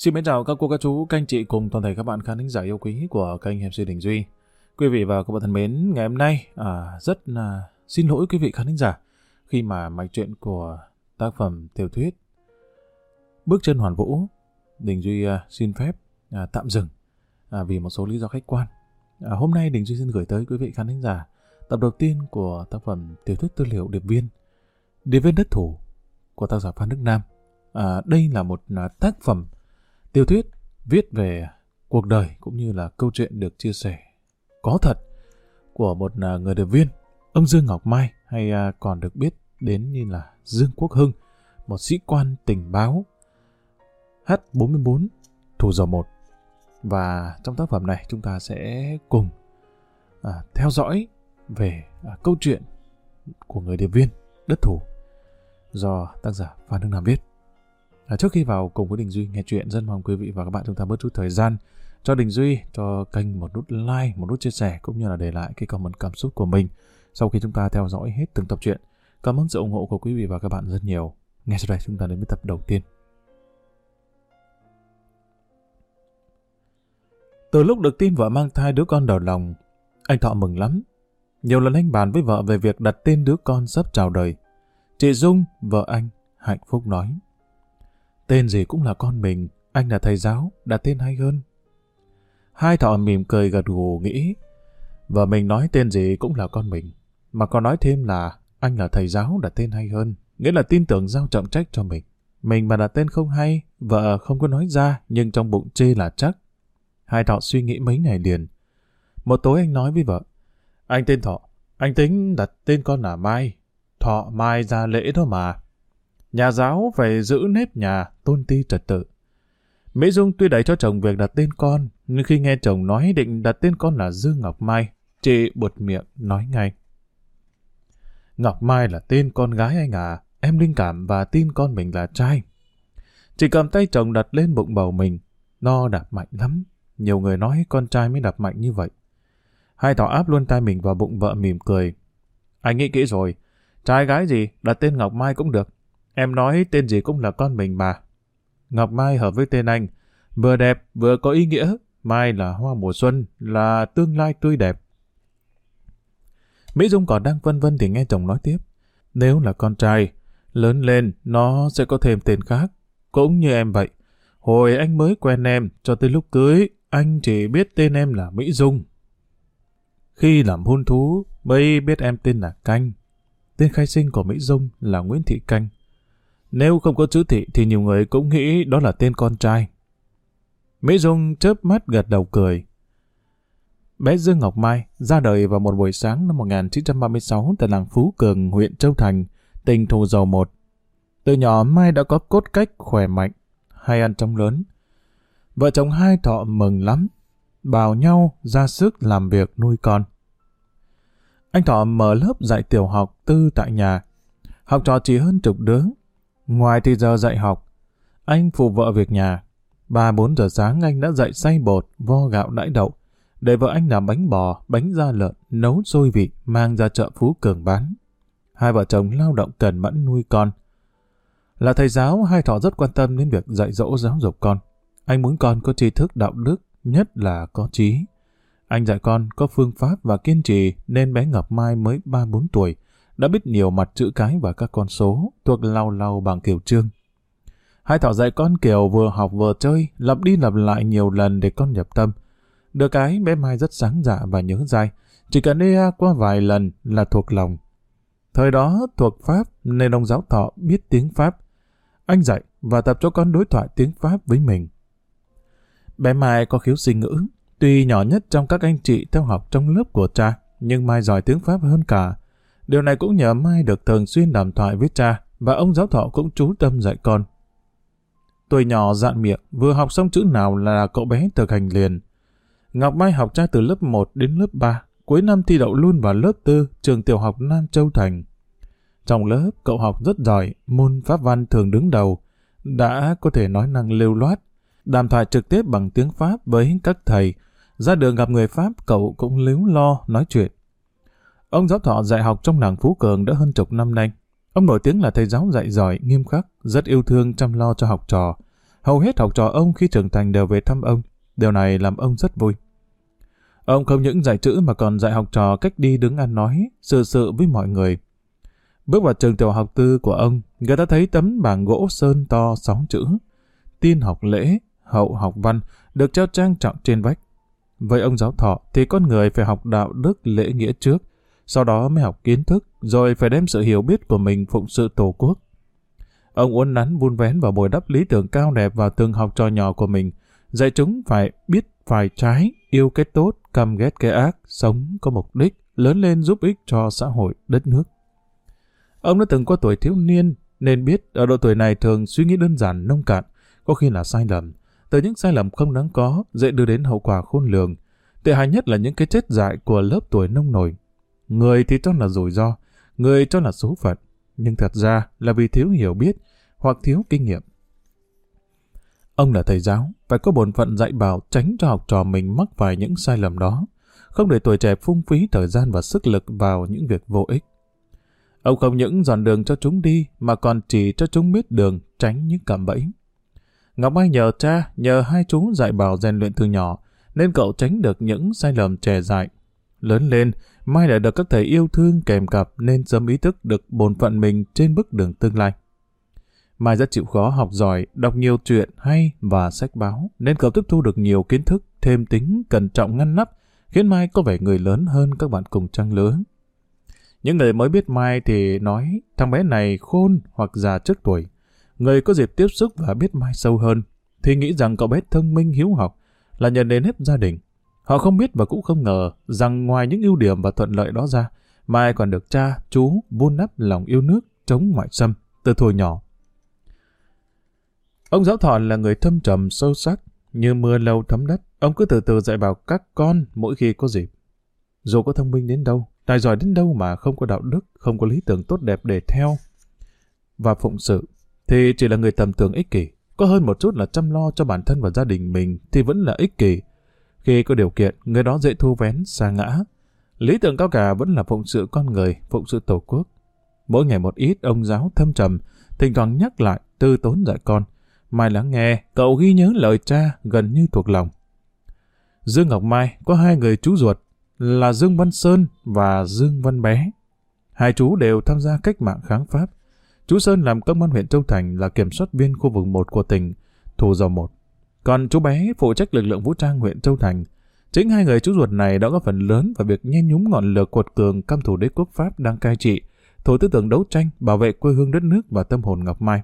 Xin mến chào các cô, các chú, các anh chị cùng toàn thể các bạn khán thính giả yêu quý của kênh MC Đình Duy. Quý vị và các bạn thân mến, ngày hôm nay à, rất là xin lỗi quý vị khán thính giả khi mà mạch chuyện của tác phẩm tiểu thuyết Bước chân hoàn vũ, Đình Duy à, xin phép à, tạm dừng à, vì một số lý do khách quan. À, hôm nay Đình Duy xin gửi tới quý vị khán thính giả tập đầu tiên của tác phẩm tiểu thuyết tư liệu Điệp Viên, Điệp Viên Đất Thủ của tác giả Phan Đức Nam. À, đây là một à, tác phẩm Tiểu thuyết viết về cuộc đời cũng như là câu chuyện được chia sẻ có thật của một à, người điệp viên, ông Dương Ngọc Mai hay à, còn được biết đến như là Dương Quốc Hưng, một sĩ quan tình báo H44 thủ dầu 1. Và trong tác phẩm này chúng ta sẽ cùng à, theo dõi về à, câu chuyện của người điệp viên đất thủ do tác giả Phan Đức Nam viết. À, trước khi vào cùng với Đình Duy nghe chuyện, rất mong quý vị và các bạn chúng ta bớt chút thời gian cho Đình Duy, cho kênh một nút like, một nút chia sẻ cũng như là để lại cái comment cảm xúc của mình sau khi chúng ta theo dõi hết từng tập truyện. Cảm ơn sự ủng hộ của quý vị và các bạn rất nhiều. Ngay sau đây chúng ta đến với tập đầu tiên. Từ lúc được tin vợ mang thai đứa con đầu lòng, anh Thọ mừng lắm. Nhiều lần anh bàn với vợ về việc đặt tên đứa con sắp chào đời. Chị Dung, vợ anh, hạnh phúc nói. Tên gì cũng là con mình, anh là thầy giáo, đặt tên hay hơn. Hai thọ mỉm cười gật gù nghĩ, vợ mình nói tên gì cũng là con mình, mà còn nói thêm là anh là thầy giáo đặt tên hay hơn, nghĩa là tin tưởng giao trọng trách cho mình. Mình mà đặt tên không hay, vợ không có nói ra, nhưng trong bụng chê là chắc. Hai thọ suy nghĩ mấy ngày liền. Một tối anh nói với vợ, anh tên Thọ, anh tính đặt tên con là Mai. Thọ Mai ra lễ đó mà. Nhà giáo phải giữ nếp nhà, tôn ti trật tự. Mỹ Dung tuy đẩy cho chồng việc đặt tên con, nhưng khi nghe chồng nói định đặt tên con là Dương Ngọc Mai, chị buột miệng nói ngay. Ngọc Mai là tên con gái anh à, em linh cảm và tin con mình là trai. Chị cầm tay chồng đặt lên bụng bầu mình, no đạp mạnh lắm. Nhiều người nói con trai mới đạp mạnh như vậy. Hai thỏ áp luôn tay mình vào bụng vợ mỉm cười. Anh nghĩ kỹ rồi, trai gái gì, đặt tên Ngọc Mai cũng được. Em nói tên gì cũng là con mình mà. Ngọc Mai hợp với tên anh. Vừa đẹp, vừa có ý nghĩa. Mai là hoa mùa xuân, là tương lai tươi đẹp. Mỹ Dung còn đang vân vân thì nghe chồng nói tiếp. Nếu là con trai, lớn lên nó sẽ có thêm tên khác. Cũng như em vậy. Hồi anh mới quen em, cho tới lúc cưới, anh chỉ biết tên em là Mỹ Dung. Khi làm hôn thú, mới biết em tên là Canh. Tên khai sinh của Mỹ Dung là Nguyễn Thị Canh. Nếu không có chữ thị thì nhiều người cũng nghĩ đó là tên con trai. Mỹ Dung chớp mắt gật đầu cười. Bé Dương Ngọc Mai ra đời vào một buổi sáng năm 1936 tại làng Phú Cường, huyện Châu Thành, tỉnh Thủ Dầu Một. Từ nhỏ Mai đã có cốt cách khỏe mạnh, hay ăn trong lớn. Vợ chồng hai thọ mừng lắm, bảo nhau ra sức làm việc nuôi con. Anh Thọ mở lớp dạy tiểu học tư tại nhà. Học trò chỉ hơn chục đứa, Ngoài thì giờ dạy học, anh phụ vợ việc nhà. Ba bốn giờ sáng anh đã dậy xay bột, vo gạo đãi đậu, để vợ anh làm bánh bò, bánh da lợn, nấu xôi vị, mang ra chợ Phú Cường bán. Hai vợ chồng lao động cần mẫn nuôi con. Là thầy giáo, hai thọ rất quan tâm đến việc dạy dỗ giáo dục con. Anh muốn con có tri thức đạo đức, nhất là có trí. Anh dạy con có phương pháp và kiên trì nên bé Ngọc Mai mới 3-4 tuổi, đã biết nhiều mặt chữ cái và các con số, thuộc lau lau bằng kiểu trương. Hai thỏ dạy con kiểu vừa học vừa chơi, lặp đi lặp lại nhiều lần để con nhập tâm. Được cái bé Mai rất sáng dạ và nhớ dai, chỉ cần ea qua vài lần là thuộc lòng. Thời đó thuộc Pháp nên ông giáo thọ biết tiếng Pháp. Anh dạy và tập cho con đối thoại tiếng Pháp với mình. Bé Mai có khiếu sinh ngữ, tuy nhỏ nhất trong các anh chị theo học trong lớp của cha, nhưng Mai giỏi tiếng Pháp hơn cả. Điều này cũng nhờ Mai được thường xuyên đàm thoại với cha và ông giáo thọ cũng chú tâm dạy con. Tuổi nhỏ dạn miệng, vừa học xong chữ nào là cậu bé thực hành liền. Ngọc Mai học cha từ lớp 1 đến lớp 3, cuối năm thi đậu luôn vào lớp 4 trường tiểu học Nam Châu Thành. Trong lớp, cậu học rất giỏi, môn pháp văn thường đứng đầu, đã có thể nói năng lưu loát, đàm thoại trực tiếp bằng tiếng Pháp với các thầy. Ra đường gặp người Pháp, cậu cũng líu lo nói chuyện. Ông giáo thọ dạy học trong làng Phú Cường đã hơn chục năm nay. Ông nổi tiếng là thầy giáo dạy giỏi, nghiêm khắc, rất yêu thương chăm lo cho học trò. Hầu hết học trò ông khi trưởng thành đều về thăm ông. Điều này làm ông rất vui. Ông không những dạy chữ mà còn dạy học trò cách đi đứng ăn nói, sự sự với mọi người. Bước vào trường tiểu học tư của ông, người ta thấy tấm bảng gỗ sơn to sáu chữ. Tiên học lễ, hậu học văn, được treo trang trọng trên vách. Với ông giáo thọ thì con người phải học đạo đức lễ nghĩa trước, sau đó mới học kiến thức, rồi phải đem sự hiểu biết của mình phụng sự tổ quốc. Ông uốn nắn vun vén và bồi đắp lý tưởng cao đẹp vào từng học trò nhỏ của mình, dạy chúng phải biết phải trái, yêu cái tốt, căm ghét cái ác, sống có mục đích, lớn lên giúp ích cho xã hội, đất nước. Ông đã từng có tuổi thiếu niên, nên biết ở độ tuổi này thường suy nghĩ đơn giản, nông cạn, có khi là sai lầm. Từ những sai lầm không đáng có, dễ đưa đến hậu quả khôn lường. Tệ hại nhất là những cái chết dại của lớp tuổi nông nổi. Người thì cho là rủi ro, người cho là số phận, nhưng thật ra là vì thiếu hiểu biết hoặc thiếu kinh nghiệm. Ông là thầy giáo, phải có bổn phận dạy bảo tránh cho học trò mình mắc phải những sai lầm đó, không để tuổi trẻ phung phí thời gian và sức lực vào những việc vô ích. Ông không những dọn đường cho chúng đi, mà còn chỉ cho chúng biết đường, tránh những cạm bẫy. Ngọc Mai nhờ cha, nhờ hai chú dạy bảo rèn luyện từ nhỏ, nên cậu tránh được những sai lầm trẻ dại. Lớn lên, Mai lại được các thầy yêu thương kèm cặp nên sớm ý thức được bổn phận mình trên bước đường tương lai. Mai rất chịu khó học giỏi, đọc nhiều chuyện hay và sách báo, nên cậu tiếp thu được nhiều kiến thức, thêm tính, cẩn trọng ngăn nắp, khiến Mai có vẻ người lớn hơn các bạn cùng trang lứa. Những người mới biết Mai thì nói thằng bé này khôn hoặc già trước tuổi. Người có dịp tiếp xúc và biết Mai sâu hơn, thì nghĩ rằng cậu bé thông minh hiếu học là nhờ đến hết gia đình. Họ không biết và cũng không ngờ rằng ngoài những ưu điểm và thuận lợi đó ra, Mai còn được cha, chú vun đắp lòng yêu nước chống ngoại xâm từ thuở nhỏ. Ông giáo thọ là người thâm trầm sâu sắc, như mưa lâu thấm đất. Ông cứ từ từ dạy bảo các con mỗi khi có dịp. Dù có thông minh đến đâu, tài giỏi đến đâu mà không có đạo đức, không có lý tưởng tốt đẹp để theo và phụng sự, thì chỉ là người tầm thường ích kỷ. Có hơn một chút là chăm lo cho bản thân và gia đình mình thì vẫn là ích kỷ. Khi có điều kiện, người đó dễ thu vén, xa ngã. Lý tưởng cao cả vẫn là phụng sự con người, phụng sự tổ quốc. Mỗi ngày một ít ông giáo thâm trầm, thỉnh thoảng nhắc lại, tư tốn dạy con. Mai lắng nghe, cậu ghi nhớ lời cha gần như thuộc lòng. Dương Ngọc Mai có hai người chú ruột là Dương Văn Sơn và Dương Văn Bé. Hai chú đều tham gia cách mạng kháng Pháp. Chú Sơn làm công an huyện Châu Thành là kiểm soát viên khu vực 1 của tỉnh, thủ dầu 1. Còn chú bé phụ trách lực lượng vũ trang huyện Châu Thành. Chính hai người chú ruột này đã góp phần lớn vào việc nhen nhúm ngọn lửa cuột cường căm thủ đế quốc Pháp đang cai trị, thổi tư tưởng đấu tranh, bảo vệ quê hương đất nước và tâm hồn Ngọc Mai.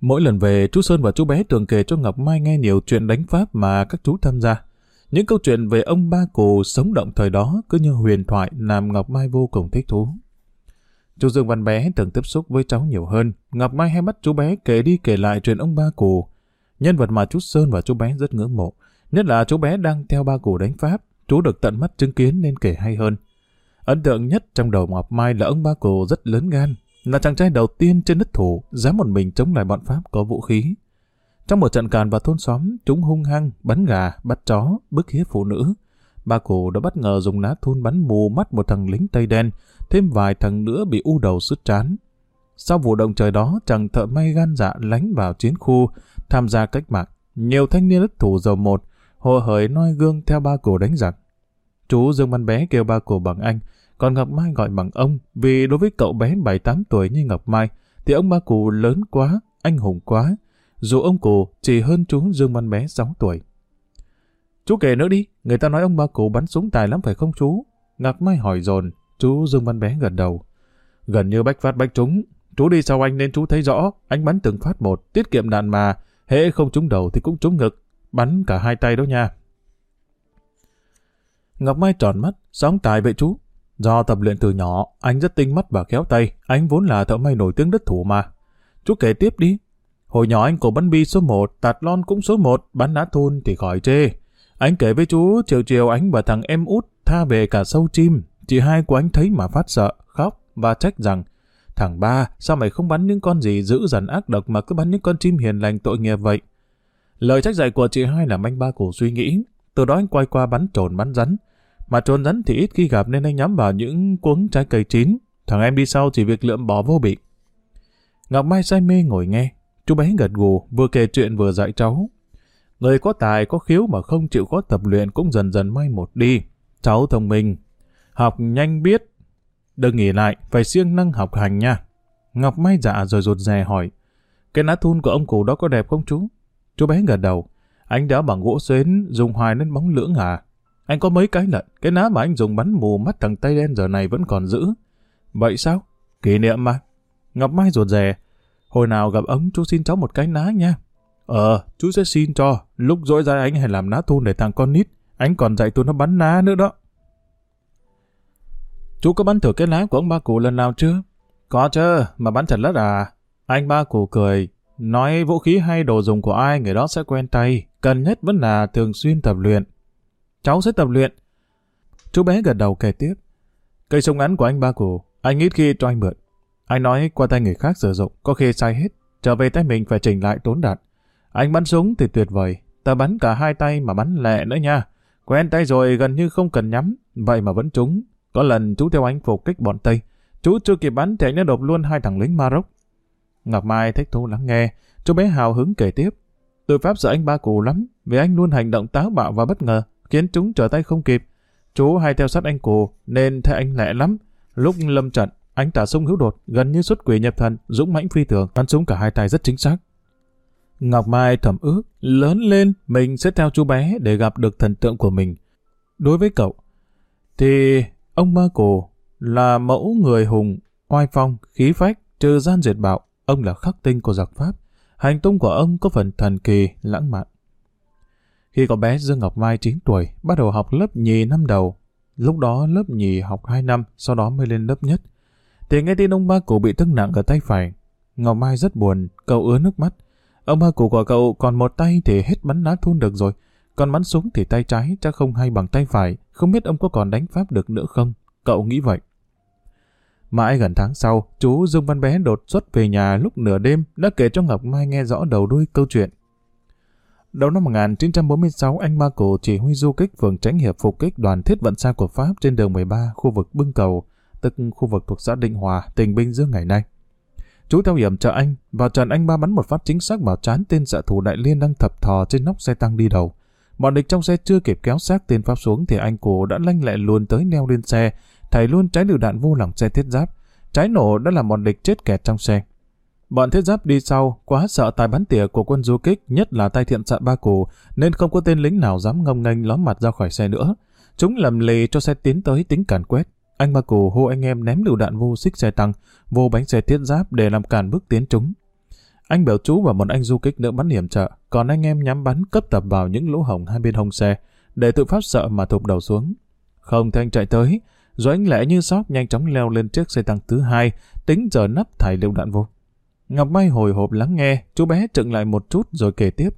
Mỗi lần về, chú Sơn và chú bé thường kể cho Ngọc Mai nghe nhiều chuyện đánh Pháp mà các chú tham gia. Những câu chuyện về ông ba cụ sống động thời đó cứ như huyền thoại làm Ngọc Mai vô cùng thích thú. Chú Dương Văn Bé từng tiếp xúc với cháu nhiều hơn. Ngọc Mai hay bắt chú bé kể đi kể lại chuyện ông ba cụ Nhân vật mà chú Sơn và chú bé rất ngưỡng mộ. Nhất là chú bé đang theo ba cù đánh Pháp. Chú được tận mắt chứng kiến nên kể hay hơn. Ấn tượng nhất trong đầu Ngọc Mai là ông ba cù rất lớn gan, là chàng trai đầu tiên trên đất thủ dám một mình chống lại bọn Pháp có vũ khí. Trong một trận càn vào thôn xóm, chúng hung hăng, bắn gà, bắt chó, bức hiếp phụ nữ. Ba cụ đã bất ngờ dùng ná thun bắn mù mắt một thằng lính Tây Đen, thêm vài thằng nữa bị u đầu sứt trán. Sau vụ động trời đó, chàng thợ may gan dạ lánh vào chiến khu, tham gia cách mạng. Nhiều thanh niên đất thủ dầu một, hồ hởi noi gương theo ba cổ đánh giặc. Chú Dương Văn Bé kêu ba cổ bằng anh, còn Ngọc Mai gọi bằng ông, vì đối với cậu bé 7-8 tuổi như Ngọc Mai, thì ông ba cụ lớn quá, anh hùng quá, dù ông cụ chỉ hơn chú Dương Văn Bé 6 tuổi. Chú kể nữa đi, người ta nói ông ba cụ bắn súng tài lắm phải không chú? Ngọc Mai hỏi dồn, chú Dương Văn Bé gần đầu. Gần như bách phát bách trúng, chú đi sau anh nên chú thấy rõ, anh bắn từng phát một, tiết kiệm đạn mà, hễ không trúng đầu thì cũng trúng ngực, bắn cả hai tay đó nha. Ngọc Mai tròn mắt, sóng tài vậy chú. Do tập luyện từ nhỏ, anh rất tinh mắt và khéo tay, anh vốn là thợ may nổi tiếng đất thủ mà. Chú kể tiếp đi. Hồi nhỏ anh cổ bắn bi số 1, tạt lon cũng số 1, bắn ná thun thì khỏi chê. Anh kể với chú, chiều chiều anh và thằng em út tha về cả sâu chim. Chị hai của anh thấy mà phát sợ, khóc và trách rằng Thằng ba, sao mày không bắn những con gì dữ dằn ác độc mà cứ bắn những con chim hiền lành tội nghiệp vậy? Lời trách dạy của chị hai làm anh ba cổ suy nghĩ. Từ đó anh quay qua bắn trồn bắn rắn. Mà trồn rắn thì ít khi gặp nên anh nhắm vào những cuống trái cây chín. Thằng em đi sau chỉ việc lượm bỏ vô bị. Ngọc Mai say mê ngồi nghe. Chú bé gật gù, vừa kể chuyện vừa dạy cháu. Người có tài, có khiếu mà không chịu có tập luyện cũng dần dần mai một đi. Cháu thông minh, học nhanh biết. Đừng nghỉ lại, phải siêng năng học hành nha. Ngọc Mai dạ rồi rụt rè hỏi. Cái ná thun của ông cụ đó có đẹp không chú? Chú bé gật đầu. Anh đã bằng gỗ xến, dùng hoài nên bóng lưỡng à? Anh có mấy cái lận, cái ná mà anh dùng bắn mù mắt thằng Tây đen giờ này vẫn còn giữ. Vậy sao? Kỷ niệm mà. Ngọc Mai rụt rè. Hồi nào gặp ông chú xin cháu một cái ná nha. Ờ, chú sẽ xin cho. Lúc dỗi ra anh hay làm ná thun để thằng con nít. Anh còn dạy tôi nó bắn ná nữa đó. Chú có bắn thử cái lá của ông ba cụ lần nào chưa? Có chứ, mà bắn thật lất à. Anh ba cụ cười, nói vũ khí hay đồ dùng của ai người đó sẽ quen tay. Cần nhất vẫn là thường xuyên tập luyện. Cháu sẽ tập luyện. Chú bé gật đầu kể tiếp. Cây súng ngắn của anh ba cụ, anh ít khi cho anh mượn. Anh nói qua tay người khác sử dụng, có khi sai hết. Trở về tay mình phải chỉnh lại tốn đạn. Anh bắn súng thì tuyệt vời. Ta bắn cả hai tay mà bắn lẹ nữa nha. Quen tay rồi gần như không cần nhắm, vậy mà vẫn trúng. Có lần chú theo anh phục kích bọn Tây. Chú chưa kịp bắn thì anh đã đột luôn hai thằng lính Maroc. Ngọc Mai thích thú lắng nghe. Chú bé hào hứng kể tiếp. Tôi pháp sợ anh ba cụ lắm, vì anh luôn hành động táo bạo và bất ngờ, khiến chúng trở tay không kịp. Chú hay theo sát anh cụ, nên thấy anh lẹ lắm. Lúc lâm trận, anh tả sung hữu đột, gần như xuất quỷ nhập thần, dũng mãnh phi thường, bắn súng cả hai tay rất chính xác. Ngọc Mai thầm ước, lớn lên mình sẽ theo chú bé để gặp được thần tượng của mình. Đối với cậu, thì ông ba cổ là mẫu người hùng, oai phong, khí phách, trừ gian diệt bạo. Ông là khắc tinh của giặc Pháp. Hành tung của ông có phần thần kỳ, lãng mạn. Khi có bé Dương Ngọc Mai 9 tuổi, bắt đầu học lớp nhì năm đầu. Lúc đó lớp nhì học 2 năm, sau đó mới lên lớp nhất. Thì nghe tin ông ba cụ bị thương nặng ở tay phải. Ngọc Mai rất buồn, cậu ứa nước mắt. Ông ba cụ của cậu còn một tay thì hết bắn ná thun được rồi. Còn bắn súng thì tay trái chắc không hay bằng tay phải. Không biết ông có còn đánh pháp được nữa không? Cậu nghĩ vậy. Mãi gần tháng sau, chú Dương Văn Bé đột xuất về nhà lúc nửa đêm đã kể cho Ngọc Mai nghe rõ đầu đuôi câu chuyện. Đầu năm 1946, anh ba cụ chỉ huy du kích phường Tránh Hiệp phục kích đoàn thiết vận xa của Pháp trên đường 13, khu vực Bưng Cầu, tức khu vực thuộc xã Định Hòa, tỉnh Bình Dương ngày nay. Chú theo hiểm trợ anh, vào trận anh ba bắn một phát chính xác vào trán tên xạ thủ đại liên đang thập thò trên nóc xe tăng đi đầu. Bọn địch trong xe chưa kịp kéo xác tên Pháp xuống thì anh cổ đã lanh lẹ luồn tới neo lên xe, thảy luôn trái lựu đạn vô lòng xe thiết giáp. Trái nổ đã làm bọn địch chết kẹt trong xe. Bọn thiết giáp đi sau, quá sợ tài bắn tỉa của quân du kích, nhất là tay thiện xạ ba cổ, nên không có tên lính nào dám ngông nghênh ló mặt ra khỏi xe nữa. Chúng lầm lì cho xe tiến tới tính càn quét. Anh ba cổ hô anh em ném lựu đạn vô xích xe tăng, vô bánh xe thiết giáp để làm cản bước tiến chúng. Anh bèo chú và một anh du kích nữa bắn hiểm trợ, còn anh em nhắm bắn cấp tập vào những lỗ hổng hai bên hông xe, để tự pháp sợ mà thụp đầu xuống. Không thì anh chạy tới, rồi anh lẽ như sóc nhanh chóng leo lên chiếc xe tăng thứ hai, tính giờ nắp thải liệu đạn vô. Ngọc Mai hồi hộp lắng nghe, chú bé trựng lại một chút rồi kể tiếp.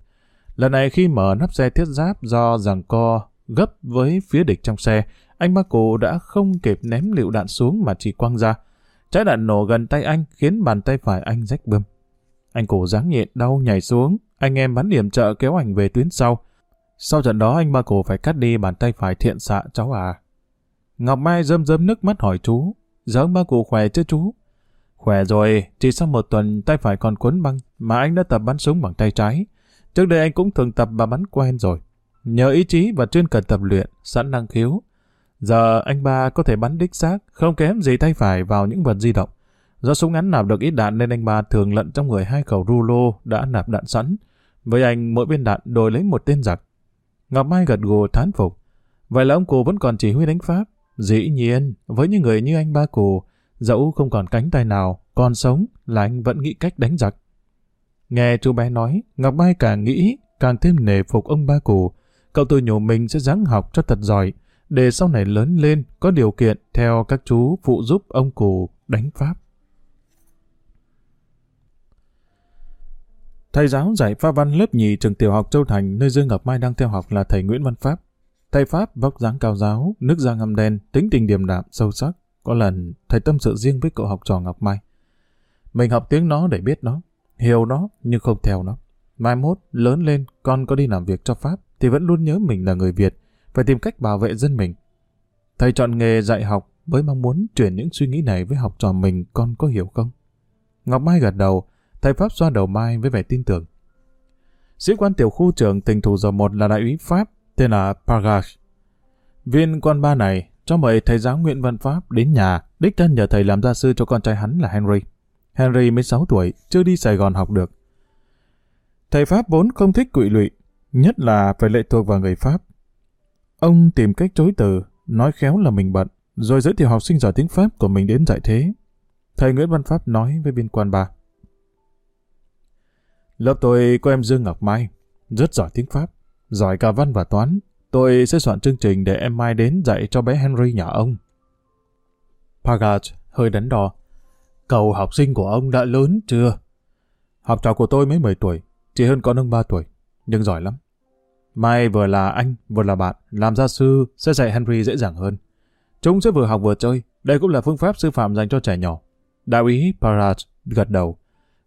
Lần này khi mở nắp xe thiết giáp do rằng co gấp với phía địch trong xe, anh ba cụ đã không kịp ném lựu đạn xuống mà chỉ quăng ra. Trái đạn nổ gần tay anh khiến bàn tay phải anh rách bươm. Anh cổ ráng nhện đau nhảy xuống, anh em bắn điểm trợ kéo ảnh về tuyến sau. Sau trận đó anh ba cổ phải cắt đi bàn tay phải thiện xạ cháu à. Ngọc Mai rơm rơm nước mắt hỏi chú, giờ ông ba cụ khỏe chứ chú? Khỏe rồi, chỉ sau một tuần tay phải còn cuốn băng mà anh đã tập bắn súng bằng tay trái. Trước đây anh cũng thường tập và bắn quen rồi. Nhờ ý chí và chuyên cần tập luyện, sẵn năng khiếu. Giờ anh ba có thể bắn đích xác, không kém gì tay phải vào những vật di động. Do súng ngắn nạp được ít đạn nên anh ba thường lận trong người hai khẩu rulo đã nạp đạn sẵn. Với anh, mỗi viên đạn đổi lấy một tên giặc. Ngọc Mai gật gù thán phục. Vậy là ông cụ vẫn còn chỉ huy đánh Pháp. Dĩ nhiên, với những người như anh ba cụ, dẫu không còn cánh tay nào, còn sống là anh vẫn nghĩ cách đánh giặc. Nghe chú bé nói, Ngọc Mai càng nghĩ, càng thêm nề phục ông ba cụ. Cậu tự nhủ mình sẽ ráng học cho thật giỏi, để sau này lớn lên có điều kiện theo các chú phụ giúp ông cụ đánh Pháp. Thầy giáo dạy pha văn lớp nhì trường tiểu học Châu Thành nơi Dương Ngọc Mai đang theo học là thầy Nguyễn Văn Pháp. Thầy Pháp vóc dáng cao giáo, nước da ngăm đen, tính tình điềm đạm, sâu sắc. Có lần, thầy tâm sự riêng với cậu học trò Ngọc Mai. Mình học tiếng nó để biết nó, hiểu nó nhưng không theo nó. Mai mốt, lớn lên, con có đi làm việc cho Pháp thì vẫn luôn nhớ mình là người Việt, phải tìm cách bảo vệ dân mình. Thầy chọn nghề dạy học với mong muốn chuyển những suy nghĩ này với học trò mình con có hiểu không? Ngọc Mai gật đầu, Thầy Pháp xoa đầu Mai với vẻ tin tưởng. Sĩ quan tiểu khu trưởng tỉnh thủ dầu một là đại úy Pháp, tên là Pargash. Viên quan ba này cho mời thầy giáo Nguyễn Văn Pháp đến nhà, đích thân nhờ thầy làm gia sư cho con trai hắn là Henry. Henry mới 6 tuổi, chưa đi Sài Gòn học được. Thầy Pháp vốn không thích quỵ lụy, nhất là phải lệ thuộc vào người Pháp. Ông tìm cách chối từ, nói khéo là mình bận, rồi giới thiệu học sinh giỏi tiếng Pháp của mình đến dạy thế. Thầy Nguyễn Văn Pháp nói với viên quan bà. Lớp tôi có em Dương Ngọc Mai, rất giỏi tiếng Pháp, giỏi cả văn và toán. Tôi sẽ soạn chương trình để em Mai đến dạy cho bé Henry nhà ông. Pagat hơi đắn đo. Cậu học sinh của ông đã lớn chưa? Học trò của tôi mới 10 tuổi, chỉ hơn con ông 3 tuổi, nhưng giỏi lắm. Mai vừa là anh, vừa là bạn, làm gia sư sẽ dạy Henry dễ dàng hơn. Chúng sẽ vừa học vừa chơi, đây cũng là phương pháp sư phạm dành cho trẻ nhỏ. Đạo ý Parat gật đầu.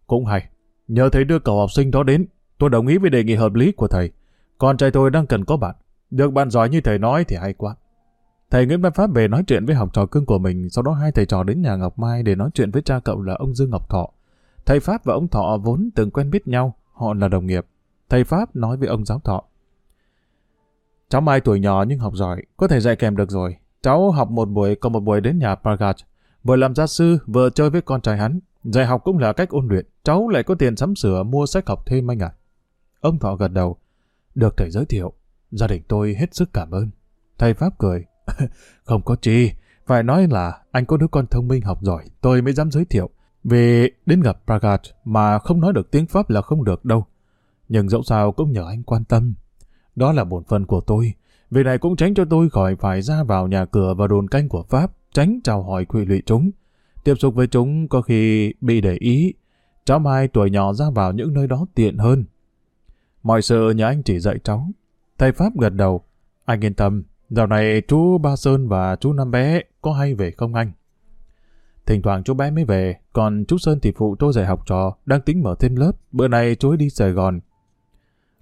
Cũng hay, nhờ thầy đưa cậu học sinh đó đến, tôi đồng ý với đề nghị hợp lý của thầy. Con trai tôi đang cần có bạn. Được bạn giỏi như thầy nói thì hay quá. Thầy Nguyễn Văn Pháp về nói chuyện với học trò cưng của mình, sau đó hai thầy trò đến nhà Ngọc Mai để nói chuyện với cha cậu là ông Dương Ngọc Thọ. Thầy Pháp và ông Thọ vốn từng quen biết nhau, họ là đồng nghiệp. Thầy Pháp nói với ông giáo Thọ. Cháu Mai tuổi nhỏ nhưng học giỏi, có thể dạy kèm được rồi. Cháu học một buổi, còn một buổi đến nhà Pragat. Vừa làm gia sư, vừa chơi với con trai hắn. Dạy học cũng là cách ôn luyện. Cháu lại có tiền sắm sửa mua sách học thêm anh ạ. Ông Thọ gật đầu. Được thầy giới thiệu. Gia đình tôi hết sức cảm ơn. Thầy Pháp cười. không có chi. Phải nói là anh có đứa con thông minh học giỏi. Tôi mới dám giới thiệu. Vì đến gặp Pragat mà không nói được tiếng Pháp là không được đâu. Nhưng dẫu sao cũng nhờ anh quan tâm. Đó là bổn phận của tôi. Việc này cũng tránh cho tôi khỏi phải ra vào nhà cửa và đồn canh của Pháp, tránh chào hỏi quỵ lụy chúng. Tiếp xúc với chúng có khi bị để ý. Cháu Mai tuổi nhỏ ra vào những nơi đó tiện hơn. Mọi sự nhờ anh chỉ dạy cháu. Thầy Pháp gật đầu. Anh yên tâm, dạo này chú Ba Sơn và chú Năm Bé có hay về không anh? Thỉnh thoảng chú bé mới về, còn chú Sơn thì phụ tôi dạy học trò, đang tính mở thêm lớp. Bữa nay chú ấy đi Sài Gòn,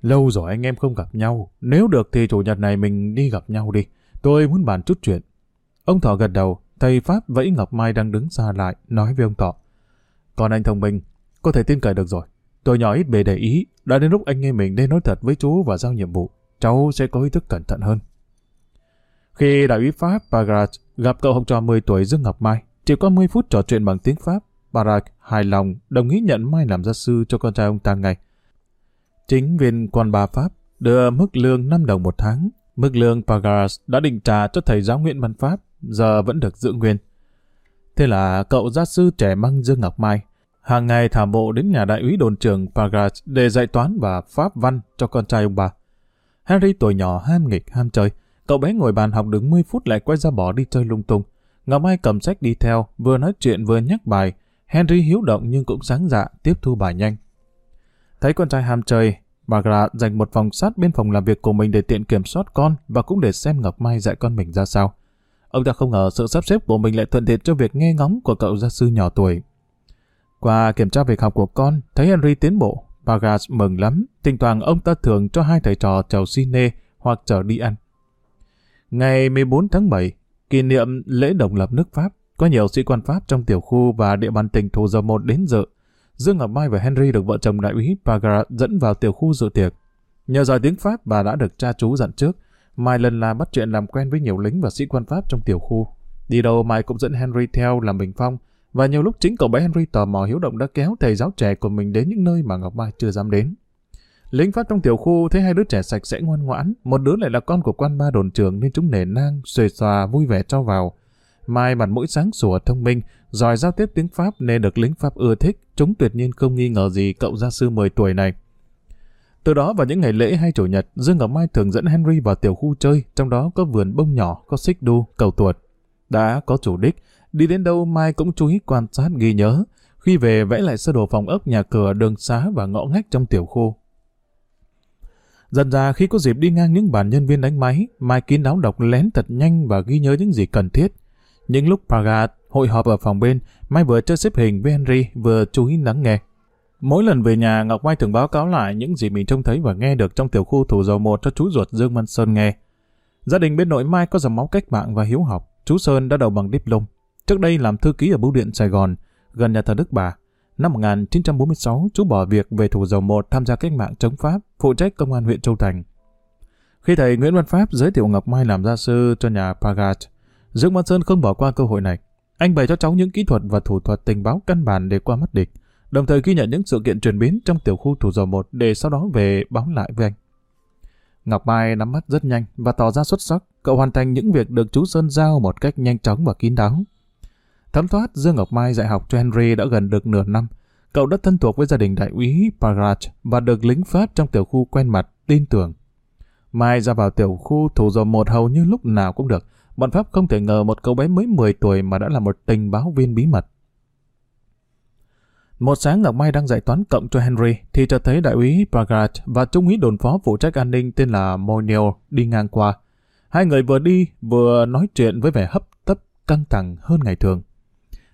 Lâu rồi anh em không gặp nhau. Nếu được thì chủ nhật này mình đi gặp nhau đi. Tôi muốn bàn chút chuyện. Ông Thọ gật đầu. Thầy Pháp vẫy Ngọc Mai đang đứng xa lại, nói với ông Thọ. Còn anh thông minh, có thể tin cậy được rồi. Tôi nhỏ ít bề để ý. Đã đến lúc anh em mình nên nói thật với chú và giao nhiệm vụ. Cháu sẽ có ý thức cẩn thận hơn. Khi đại úy Pháp Barat gặp cậu học trò 10 tuổi Dương Ngọc Mai, chỉ có 10 phút trò chuyện bằng tiếng Pháp, Barak hài lòng đồng ý nhận Mai làm gia sư cho con trai ông ta ngay. Chính viên quan bà Pháp đưa mức lương 5 đồng một tháng. Mức lương Pagaras đã định trả cho thầy giáo Nguyễn Văn Pháp, giờ vẫn được giữ nguyên. Thế là cậu gia sư trẻ măng Dương Ngọc Mai, hàng ngày thả bộ đến nhà đại úy đồn trưởng Pagas để dạy toán và pháp văn cho con trai ông bà. Harry tuổi nhỏ ham nghịch ham chơi, cậu bé ngồi bàn học đứng 10 phút lại quay ra bỏ đi chơi lung tung. Ngọc Mai cầm sách đi theo, vừa nói chuyện vừa nhắc bài. Henry hiếu động nhưng cũng sáng dạ, tiếp thu bài nhanh. Thấy con trai ham chơi, Barbara dành một phòng sát bên phòng làm việc của mình để tiện kiểm soát con và cũng để xem Ngọc Mai dạy con mình ra sao. Ông ta không ngờ sự sắp xếp của mình lại thuận tiện cho việc nghe ngóng của cậu gia sư nhỏ tuổi. Qua kiểm tra việc học của con, thấy Henry tiến bộ, Bagas mừng lắm, thỉnh thoảng ông ta thường cho hai thầy trò chầu cine hoặc chở đi ăn. Ngày 14 tháng 7, kỷ niệm lễ độc lập nước Pháp, có nhiều sĩ quan Pháp trong tiểu khu và địa bàn tỉnh Thủ Dầu Một đến dự. Dương Ngọc Mai và Henry được vợ chồng đại úy Pagara dẫn vào tiểu khu dự tiệc. Nhờ giỏi tiếng Pháp và đã được cha chú dặn trước, Mai lần là bắt chuyện làm quen với nhiều lính và sĩ quan Pháp trong tiểu khu. Đi đâu Mai cũng dẫn Henry theo làm bình phong, và nhiều lúc chính cậu bé Henry tò mò hiếu động đã kéo thầy giáo trẻ của mình đến những nơi mà Ngọc Mai chưa dám đến. Lính Pháp trong tiểu khu thấy hai đứa trẻ sạch sẽ ngoan ngoãn, một đứa lại là con của quan ba đồn trưởng nên chúng nể nang, xuề xòa vui vẻ cho vào. Mai mặt mũi sáng sủa thông minh, giỏi giao tiếp tiếng Pháp nên được lính Pháp ưa thích, chúng tuyệt nhiên không nghi ngờ gì cậu gia sư 10 tuổi này. Từ đó vào những ngày lễ hay chủ nhật, Dương Ngọc Mai thường dẫn Henry vào tiểu khu chơi, trong đó có vườn bông nhỏ, có xích đu, cầu tuột. Đã có chủ đích, đi đến đâu Mai cũng chú ý quan sát ghi nhớ, khi về vẽ lại sơ đồ phòng ốc nhà cửa, đường xá và ngõ ngách trong tiểu khu. Dần ra khi có dịp đi ngang những bàn nhân viên đánh máy, Mai kín đáo đọc lén thật nhanh và ghi nhớ những gì cần thiết. Những lúc Pagat hội họp ở phòng bên, Mai vừa chơi xếp hình với Henry vừa chú ý lắng nghe. Mỗi lần về nhà, Ngọc Mai thường báo cáo lại những gì mình trông thấy và nghe được trong tiểu khu thủ dầu một cho chú ruột Dương Văn Sơn nghe. Gia đình bên nội Mai có dòng máu cách mạng và hiếu học. Chú Sơn đã đầu bằng diplom. Trước đây làm thư ký ở bưu điện Sài Gòn, gần nhà thờ Đức Bà. Năm 1946, chú bỏ việc về thủ dầu một tham gia cách mạng chống Pháp, phụ trách công an huyện Châu Thành. Khi thầy Nguyễn Văn Pháp giới thiệu Ngọc Mai làm gia sư cho nhà Pagat, Dương Văn Sơn không bỏ qua cơ hội này. Anh bày cho cháu những kỹ thuật và thủ thuật tình báo căn bản để qua mắt địch, đồng thời ghi nhận những sự kiện chuyển biến trong tiểu khu thủ dầu một để sau đó về báo lại với anh. Ngọc Mai nắm mắt rất nhanh và tỏ ra xuất sắc, cậu hoàn thành những việc được chú Sơn giao một cách nhanh chóng và kín đáo. Thấm thoát, Dương Ngọc Mai dạy học cho Henry đã gần được nửa năm. Cậu đã thân thuộc với gia đình đại úy Parat và được lính Pháp trong tiểu khu quen mặt, tin tưởng. Mai ra vào tiểu khu thủ dầu một hầu như lúc nào cũng được. Bọn Pháp không thể ngờ một cậu bé mới 10 tuổi mà đã là một tình báo viên bí mật. Một sáng Ngọc Mai đang dạy toán cộng cho Henry thì chợt thấy đại úy Pragat và trung úy đồn phó phụ trách an ninh tên là Moniel đi ngang qua. Hai người vừa đi vừa nói chuyện với vẻ hấp tấp căng thẳng hơn ngày thường.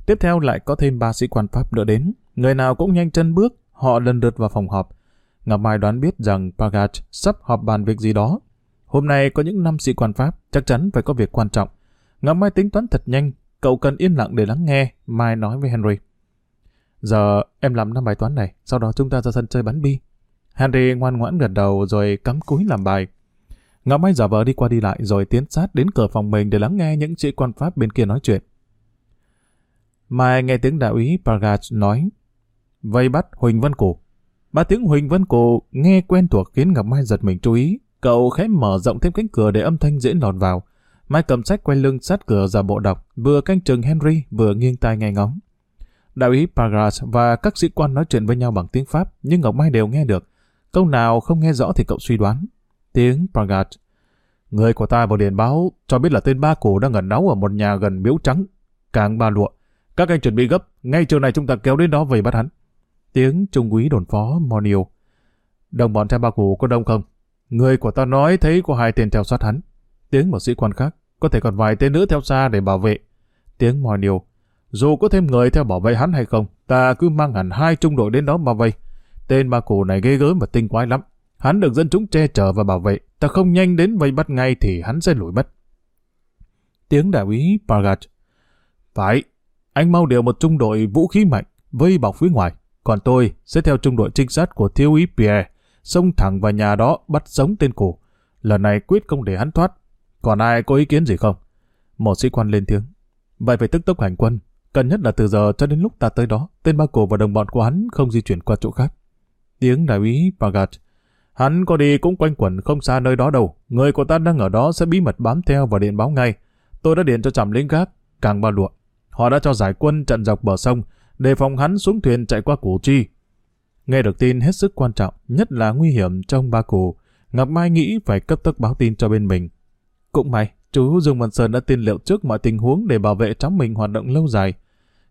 Tiếp theo lại có thêm ba sĩ quan Pháp nữa đến. Người nào cũng nhanh chân bước, họ lần lượt vào phòng họp. Ngọc Mai đoán biết rằng Pragat sắp họp bàn việc gì đó. Hôm nay có những năm sĩ quan Pháp, chắc chắn phải có việc quan trọng. Ngọc Mai tính toán thật nhanh, cậu cần yên lặng để lắng nghe, Mai nói với Henry. Giờ em làm năm bài toán này, sau đó chúng ta ra sân chơi bắn bi. Henry ngoan ngoãn gật đầu rồi cắm cúi làm bài. Ngọc Mai giả vờ đi qua đi lại rồi tiến sát đến cửa phòng mình để lắng nghe những sĩ quan Pháp bên kia nói chuyện. Mai nghe tiếng đạo úy Pragat nói vây bắt Huỳnh Văn Cổ. Ba tiếng Huỳnh Văn Cổ nghe quen thuộc khiến Ngọc Mai giật mình chú ý. Cậu khẽ mở rộng thêm cánh cửa để âm thanh dễ lọt vào. Mai cầm sách quay lưng sát cửa ra bộ đọc, vừa canh chừng Henry vừa nghiêng tai nghe ngóng đại úy Pagras và các sĩ quan nói chuyện với nhau bằng tiếng Pháp, nhưng Ngọc Mai đều nghe được. Câu nào không nghe rõ thì cậu suy đoán. Tiếng Pagras. Người của ta vào điện báo cho biết là tên ba cổ đang ẩn náu ở một nhà gần miếu trắng, càng ba lụa. Các anh chuẩn bị gấp, ngay chiều này chúng ta kéo đến đó về bắt hắn. Tiếng trung úy đồn phó Monio. Đồng bọn theo ba cổ có đông không? Người của ta nói thấy có hai tên theo sát hắn. Tiếng một sĩ quan khác, có thể còn vài tên nữa theo xa để bảo vệ. Tiếng Monio. Dù có thêm người theo bảo vệ hắn hay không, ta cứ mang hẳn hai trung đội đến đó bao vây. Tên ma cổ này ghê gớm và tinh quái lắm. Hắn được dân chúng che chở và bảo vệ. Ta không nhanh đến vây bắt ngay thì hắn sẽ lùi mất. Tiếng đại úy Pargat. Phải, anh mau điều một trung đội vũ khí mạnh, vây bọc phía ngoài. Còn tôi sẽ theo trung đội trinh sát của thiếu úy Pierre, xông thẳng vào nhà đó bắt sống tên cổ. Lần này quyết không để hắn thoát. Còn ai có ý kiến gì không? Một sĩ quan lên tiếng. Vậy phải tức tốc hành quân, Cần nhất là từ giờ cho đến lúc ta tới đó, tên ba cổ và đồng bọn của hắn không di chuyển qua chỗ khác. Tiếng đại úy Pagat. Hắn có đi cũng quanh quẩn không xa nơi đó đâu. Người của ta đang ở đó sẽ bí mật bám theo và điện báo ngay. Tôi đã điện cho trạm lính gác, càng ba lụa. Họ đã cho giải quân trận dọc bờ sông, đề phòng hắn xuống thuyền chạy qua củ chi. Nghe được tin hết sức quan trọng, nhất là nguy hiểm trong ba cổ, Ngọc Mai nghĩ phải cấp tốc báo tin cho bên mình. Cũng may, Chú Dương Văn Sơn đã tiên liệu trước mọi tình huống để bảo vệ cháu mình hoạt động lâu dài.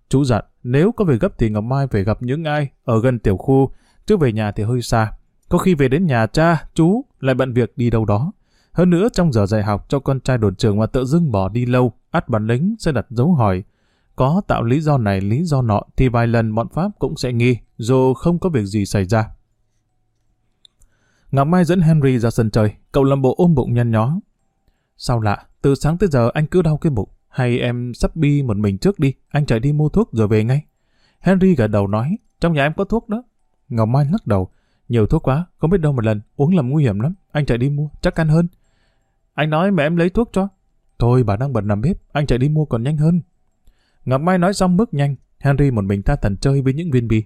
Chú dặn, nếu có việc gấp thì Ngọc Mai phải gặp những ai ở gần tiểu khu, chứ về nhà thì hơi xa. Có khi về đến nhà cha, chú lại bận việc đi đâu đó. Hơn nữa trong giờ dạy học cho con trai đồn trường mà tự dưng bỏ đi lâu, ắt bản lính sẽ đặt dấu hỏi. Có tạo lý do này lý do nọ thì vài lần bọn Pháp cũng sẽ nghi, dù không có việc gì xảy ra. Ngọc Mai dẫn Henry ra sân chơi, cậu làm bộ ôm bụng nhăn nhó, Sao lạ, từ sáng tới giờ anh cứ đau cái bụng. Hay em sắp bi một mình trước đi, anh chạy đi mua thuốc rồi về ngay. Henry gật đầu nói, trong nhà em có thuốc đó. Ngọc Mai lắc đầu, nhiều thuốc quá, không biết đâu một lần, uống làm nguy hiểm lắm, anh chạy đi mua, chắc ăn hơn. Anh nói mẹ em lấy thuốc cho. Thôi bà đang bật nằm bếp, anh chạy đi mua còn nhanh hơn. Ngọc Mai nói xong bước nhanh, Henry một mình tha thần chơi với những viên bi.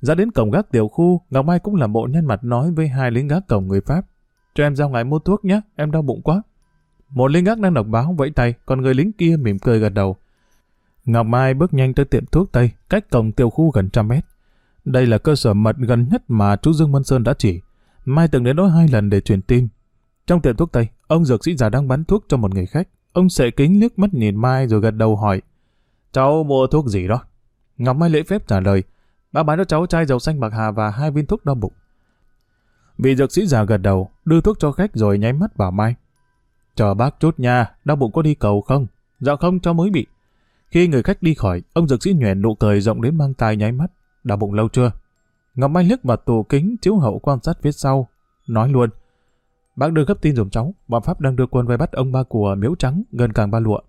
Ra đến cổng gác tiểu khu, Ngọc Mai cũng làm bộ nhân mặt nói với hai lính gác cổng người Pháp. Cho em ra ngoài mua thuốc nhé, em đau bụng quá. Một lính gác đang đọc báo vẫy tay, còn người lính kia mỉm cười gật đầu. Ngọc Mai bước nhanh tới tiệm thuốc Tây, cách cổng tiêu khu gần trăm mét. Đây là cơ sở mật gần nhất mà chú Dương Văn Sơn đã chỉ. Mai từng đến đó hai lần để truyền tin. Trong tiệm thuốc Tây, ông dược sĩ già đang bán thuốc cho một người khách. Ông sệ kính liếc mắt nhìn Mai rồi gật đầu hỏi. Cháu mua thuốc gì đó? Ngọc Mai lễ phép trả lời. Bác bán cho cháu chai dầu xanh bạc hà và hai viên thuốc đau bụng. Vị dược sĩ già gật đầu, đưa thuốc cho khách rồi nháy mắt vào Mai. Chờ bác chút nha, đau bụng có đi cầu không? Dạ không, cho mới bị. Khi người khách đi khỏi, ông dược sĩ nhoẻn nụ cười rộng đến mang tai nháy mắt. Đau bụng lâu chưa? Ngọc Mai liếc vào tủ kính chiếu hậu quan sát phía sau. Nói luôn. Bác đưa gấp tin dùm cháu. Bọn Pháp đang đưa quân vây bắt ông ba của miếu trắng gần càng ba lụa.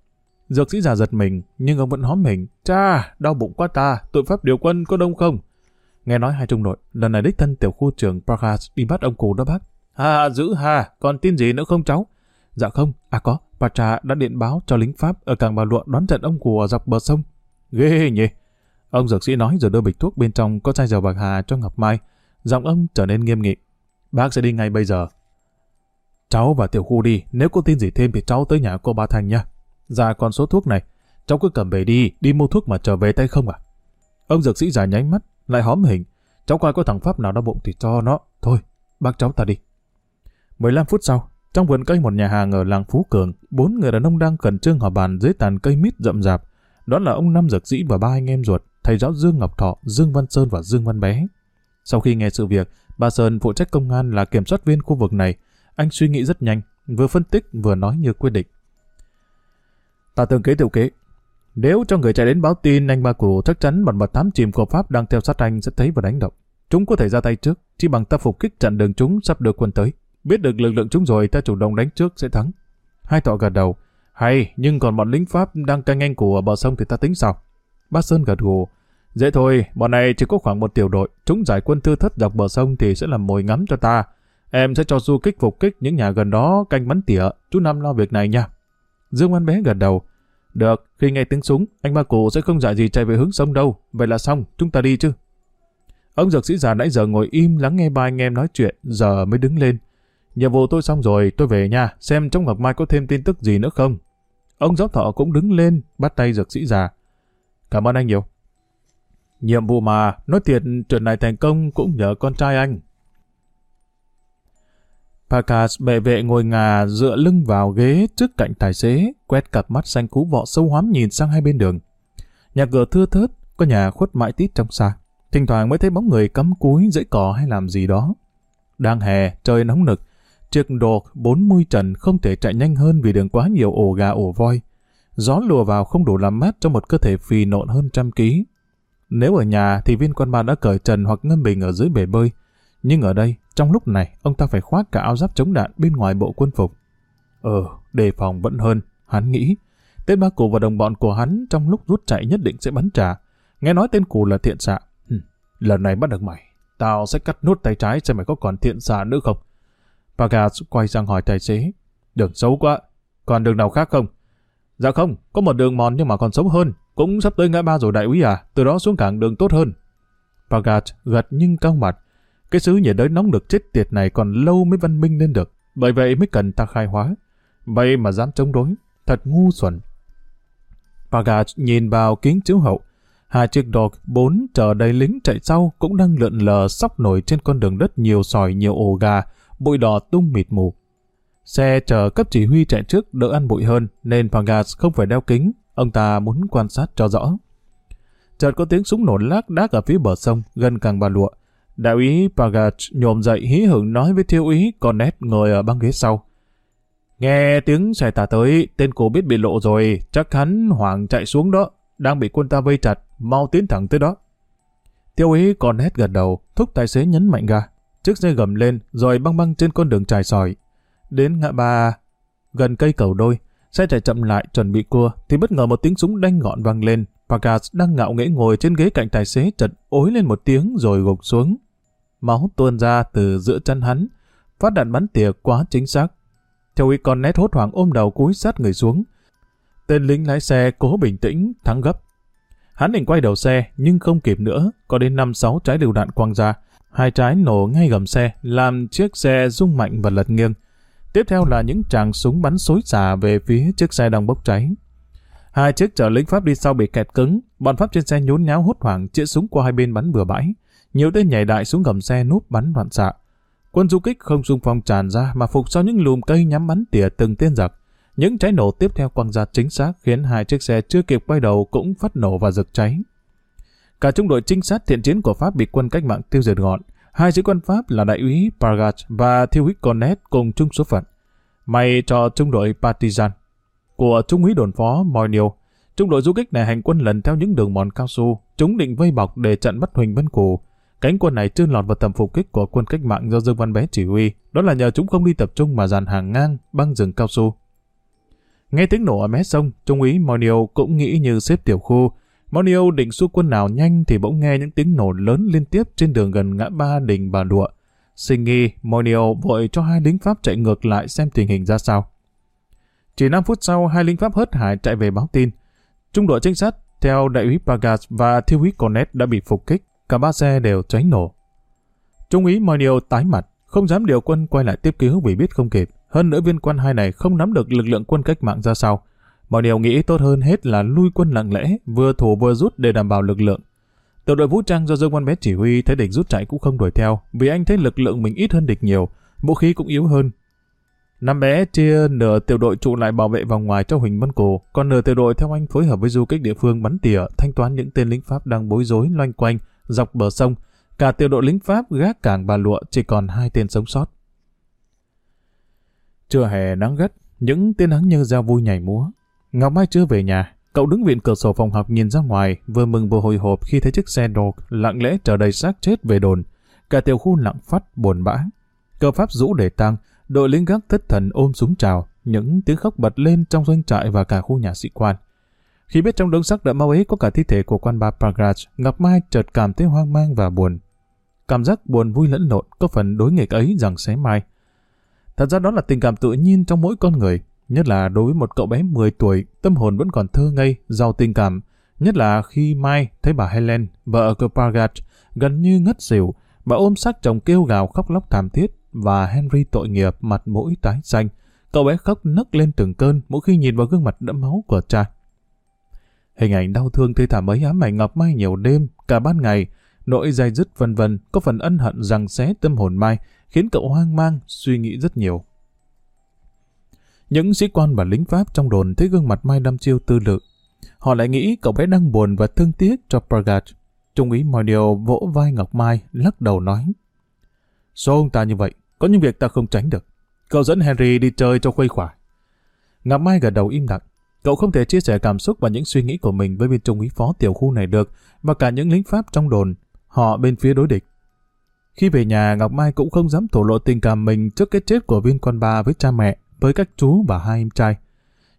Dược sĩ già giật mình, nhưng ông vẫn hóm mình. Cha, đau bụng quá ta, tội Pháp điều quân có đông không? Nghe nói hai trung đội, lần này đích thân tiểu khu trưởng Prakash đi bắt ông cụ đó bác. Ha, giữ ha, còn tin gì nữa không cháu? Dạ không, à có, Patra đã điện báo cho lính Pháp ở cảng Bà Lụa đón trận ông của ở dọc bờ sông. Ghê nhỉ? Ông dược sĩ nói rồi đưa bịch thuốc bên trong có chai dầu bạc hà cho Ngọc Mai. Giọng ông trở nên nghiêm nghị. Bác sẽ đi ngay bây giờ. Cháu vào tiểu khu đi, nếu có tin gì thêm thì cháu tới nhà cô Ba Thành nha. Dạ còn số thuốc này, cháu cứ cầm về đi, đi mua thuốc mà trở về tay không à? Ông dược sĩ già nháy mắt, lại hóm hình. Cháu coi có thằng Pháp nào đau bụng thì cho nó. Thôi, bác cháu ta đi. 15 phút sau, trong vườn cây một nhà hàng ở làng Phú Cường, bốn người đàn ông đang khẩn trương họp bàn dưới tàn cây mít rậm rạp. Đó là ông Năm Dược Sĩ và ba anh em ruột, thầy giáo Dương Ngọc Thọ, Dương Văn Sơn và Dương Văn Bé. Sau khi nghe sự việc, bà Sơn phụ trách công an là kiểm soát viên khu vực này. Anh suy nghĩ rất nhanh, vừa phân tích vừa nói như quyết định. Ta tường kế tiểu kế. Nếu cho người chạy đến báo tin anh ba cụ chắc chắn bọn mật thám chìm của Pháp đang theo sát anh sẽ thấy và đánh động. Chúng có thể ra tay trước, chỉ bằng ta phục kích chặn đường chúng sắp được quân tới. Biết được lực lượng chúng rồi ta chủ động đánh trước sẽ thắng. Hai thọ gật đầu. Hay, nhưng còn bọn lính Pháp đang canh anh cụ ở bờ sông thì ta tính sao? Bác Sơn gật gù. Dễ thôi, bọn này chỉ có khoảng một tiểu đội. Chúng giải quân thư thất dọc bờ sông thì sẽ làm mồi ngắm cho ta. Em sẽ cho du kích phục kích những nhà gần đó canh bắn tỉa. Chú Năm lo việc này nha. Dương Văn Bé gật đầu. Được, khi nghe tiếng súng, anh ba cụ sẽ không dạy gì chạy về hướng sông đâu. Vậy là xong, chúng ta đi chứ. Ông dược sĩ già nãy giờ ngồi im lắng nghe ba anh em nói chuyện, giờ mới đứng lên. Nhiệm vụ tôi xong rồi, tôi về nha, xem trong Ngọc Mai có thêm tin tức gì nữa không. Ông giáo thọ cũng đứng lên, bắt tay dược sĩ già. Cảm ơn anh nhiều. Nhiệm vụ mà, nói thiệt, chuyện này thành công cũng nhờ con trai anh. Pakas bệ vệ ngồi ngà dựa lưng vào ghế trước cạnh tài xế, quét cặp mắt xanh cú vọ sâu hoắm nhìn sang hai bên đường. Nhà cửa thưa thớt, có nhà khuất mãi tít trong xa. Thỉnh thoảng mới thấy bóng người cắm cúi dãy cỏ hay làm gì đó. Đang hè, trời nóng nực, chiếc đồ bốn mươi trần không thể chạy nhanh hơn vì đường quá nhiều ổ gà ổ voi. Gió lùa vào không đủ làm mát cho một cơ thể phì nộn hơn trăm ký. Nếu ở nhà thì viên quan ba đã cởi trần hoặc ngâm bình ở dưới bể bơi. Nhưng ở đây, trong lúc này, ông ta phải khoác cả áo giáp chống đạn bên ngoài bộ quân phục. Ờ, đề phòng vẫn hơn, hắn nghĩ. Tên ba cụ và đồng bọn của hắn trong lúc rút chạy nhất định sẽ bắn trả. Nghe nói tên cụ là thiện xạ. Lần này bắt được mày. Tao sẽ cắt nút tay trái xem mày có còn thiện xạ nữa không. Pagas quay sang hỏi tài xế. Đường xấu quá, còn đường nào khác không? Dạ không, có một đường mòn nhưng mà còn xấu hơn. Cũng sắp tới ngã ba rồi đại úy à, từ đó xuống cảng đường tốt hơn. Pagat gật nhưng cau mặt. Cái xứ nhiệt đới nóng được chết tiệt này còn lâu mới văn minh lên được. Bởi vậy mới cần ta khai hóa. Vậy mà dám chống đối. Thật ngu xuẩn. Pagat nhìn vào kính chiếu hậu. Hai chiếc dog bốn chờ đầy lính chạy sau cũng đang lượn lờ sóc nổi trên con đường đất nhiều sỏi nhiều ổ gà, bụi đỏ tung mịt mù. Xe chờ cấp chỉ huy chạy trước đỡ ăn bụi hơn nên Pagas không phải đeo kính, ông ta muốn quan sát cho rõ. Chợt có tiếng súng nổ lác đác ở phía bờ sông gần càng bà lụa. Đại úy Pagat nhồm dậy hí hửng nói với thiếu úy Cornet ngồi ở băng ghế sau. Nghe tiếng xe tà tới, tên cô biết bị lộ rồi, chắc hắn hoảng chạy xuống đó, đang bị quân ta vây chặt, mau tiến thẳng tới đó. Tiêu úy Cornet gật đầu, thúc tài xế nhấn mạnh ga. Chiếc xe gầm lên, rồi băng băng trên con đường trải sỏi. Đến ngã ba, gần cây cầu đôi, xe chạy chậm lại chuẩn bị cua, thì bất ngờ một tiếng súng đanh ngọn vang lên. Pagas đang ngạo nghễ ngồi trên ghế cạnh tài xế chật ối lên một tiếng rồi gục xuống. Máu tuôn ra từ giữa chân hắn, phát đạn bắn tỉa quá chính xác. Theo ý con nét hốt hoảng ôm đầu cúi sát người xuống. Tên lính lái xe cố bình tĩnh, thắng gấp. Hắn định quay đầu xe, nhưng không kịp nữa, có đến 5-6 trái lựu đạn quăng ra, hai trái nổ ngay gầm xe, làm chiếc xe rung mạnh và lật nghiêng. Tiếp theo là những tràng súng bắn xối xả về phía chiếc xe đang bốc cháy. Hai chiếc chở lính Pháp đi sau bị kẹt cứng, bọn Pháp trên xe nhốn nháo hốt hoảng chĩa súng qua hai bên bắn bừa bãi. Nhiều tên nhảy đại xuống gầm xe núp bắn loạn xạ. Quân du kích không xung phong tràn ra mà phục sau những lùm cây nhắm bắn tỉa từng tên giặc. Những trái nổ tiếp theo quăng ra chính xác khiến hai chiếc xe chưa kịp quay đầu cũng phát nổ và rực cháy. Cả trung đội trinh sát thiện chiến của Pháp bị quân cách mạng tiêu diệt gọn. Hai sĩ quân Pháp là đại úy Pargat và thiêu úy Cornet cùng chung số phận. May cho trung đội Partizan của trung úy đồn phó Moinio. Trung đội du kích này hành quân lần theo những đường mòn cao su, chúng định vây bọc để chặn bắt Huỳnh Văn Cù. Cánh quân này chưa lọt vào tầm phục kích của quân cách mạng do Dương Văn Bé chỉ huy, đó là nhờ chúng không đi tập trung mà dàn hàng ngang băng rừng cao su. Nghe tiếng nổ ở mé sông, trung úy Moinio cũng nghĩ như xếp tiểu khu, Monio định xua quân nào nhanh thì bỗng nghe những tiếng nổ lớn liên tiếp trên đường gần ngã ba đình bà lụa. Sinh nghi, Monio vội cho hai lính Pháp chạy ngược lại xem tình hình ra sao. Chỉ 5 phút sau, hai lính Pháp hớt hải chạy về báo tin. Trung đội trinh sát theo đại úy Pagas và thiếu úy Cornet đã bị phục kích. Cả ba xe đều cháy nổ. Trung úy Monio tái mặt, không dám điều quân quay lại tiếp cứu vì biết không kịp. Hơn nữa viên quan hai này không nắm được lực lượng quân cách mạng ra sao. Mọi điều nghĩ tốt hơn hết là lui quân lặng lẽ, vừa thủ vừa rút để đảm bảo lực lượng. Tiểu đội vũ trang do Dương Văn Bé chỉ huy thấy địch rút chạy cũng không đuổi theo, vì anh thấy lực lượng mình ít hơn địch nhiều, vũ khí cũng yếu hơn. Năm bé chia nửa tiểu đội trụ lại bảo vệ vòng ngoài cho Huỳnh Văn Cổ, còn nửa tiểu đội theo anh phối hợp với du kích địa phương bắn tỉa, thanh toán những tên lính Pháp đang bối rối loanh quanh dọc bờ sông. Cả tiểu đội lính Pháp gác cảng bà lụa chỉ còn hai tên sống sót. Trưa hè nắng gắt, những tên nắng như dao vui nhảy múa. Ngọc Mai chưa về nhà, cậu đứng viện cửa sổ phòng học nhìn ra ngoài, vừa mừng vừa hồi hộp khi thấy chiếc xe đồ lặng lẽ chờ đầy xác chết về đồn. Cả tiểu khu lặng phát, buồn bã. Cơ pháp rũ để tăng, đội lính gác thất thần ôm súng chào, những tiếng khóc bật lên trong doanh trại và cả khu nhà sĩ quan. Khi biết trong đống xác đã mau ấy có cả thi thể của quan bà Pragraj, Ngọc Mai chợt cảm thấy hoang mang và buồn. Cảm giác buồn vui lẫn lộn có phần đối nghịch ấy rằng xé mai. Thật ra đó là tình cảm tự nhiên trong mỗi con người, nhất là đối với một cậu bé 10 tuổi, tâm hồn vẫn còn thơ ngây, giàu tình cảm, nhất là khi Mai thấy bà Helen, vợ của Pargat, gần như ngất xỉu, bà ôm xác chồng kêu gào khóc lóc thảm thiết và Henry tội nghiệp mặt mũi tái xanh. Cậu bé khóc nấc lên từng cơn mỗi khi nhìn vào gương mặt đẫm máu của cha. Hình ảnh đau thương thê thảm ấy ám ảnh Ngọc Mai nhiều đêm, cả ban ngày, nỗi dây dứt vân vân có phần ân hận rằng xé tâm hồn Mai, khiến cậu hoang mang, suy nghĩ rất nhiều. Những sĩ quan và lính Pháp trong đồn thấy gương mặt Mai đăm chiêu tư lự. Họ lại nghĩ cậu bé đang buồn và thương tiếc cho Pragat. Trung úy mọi điều vỗ vai Ngọc Mai, lắc đầu nói. Số ông ta như vậy, có những việc ta không tránh được. Cậu dẫn Henry đi chơi cho khuây khỏa. Ngọc Mai gật đầu im lặng. Cậu không thể chia sẻ cảm xúc và những suy nghĩ của mình với viên trung úy phó tiểu khu này được, và cả những lính Pháp trong đồn, họ bên phía đối địch. Khi về nhà, Ngọc Mai cũng không dám thổ lộ tình cảm mình trước cái chết của viên con ba với cha mẹ, với các chú và hai em trai.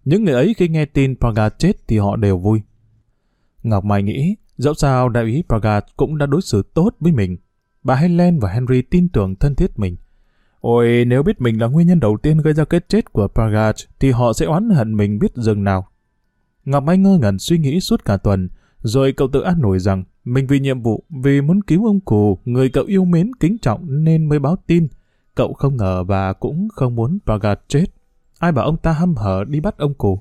Những người ấy khi nghe tin Praga chết thì họ đều vui. Ngọc Mai nghĩ, dẫu sao đại úy Praga cũng đã đối xử tốt với mình. Bà Helen và Henry tin tưởng thân thiết mình. Ôi, nếu biết mình là nguyên nhân đầu tiên gây ra cái chết của Praga thì họ sẽ oán hận mình biết dừng nào. Ngọc Mai ngơ ngẩn suy nghĩ suốt cả tuần, rồi cậu tự an nổi rằng mình vì nhiệm vụ, vì muốn cứu ông cụ người cậu yêu mến kính trọng nên mới báo tin. Cậu không ngờ và cũng không muốn Praga chết. Ai bảo ông ta hăm hở đi bắt ông cụ.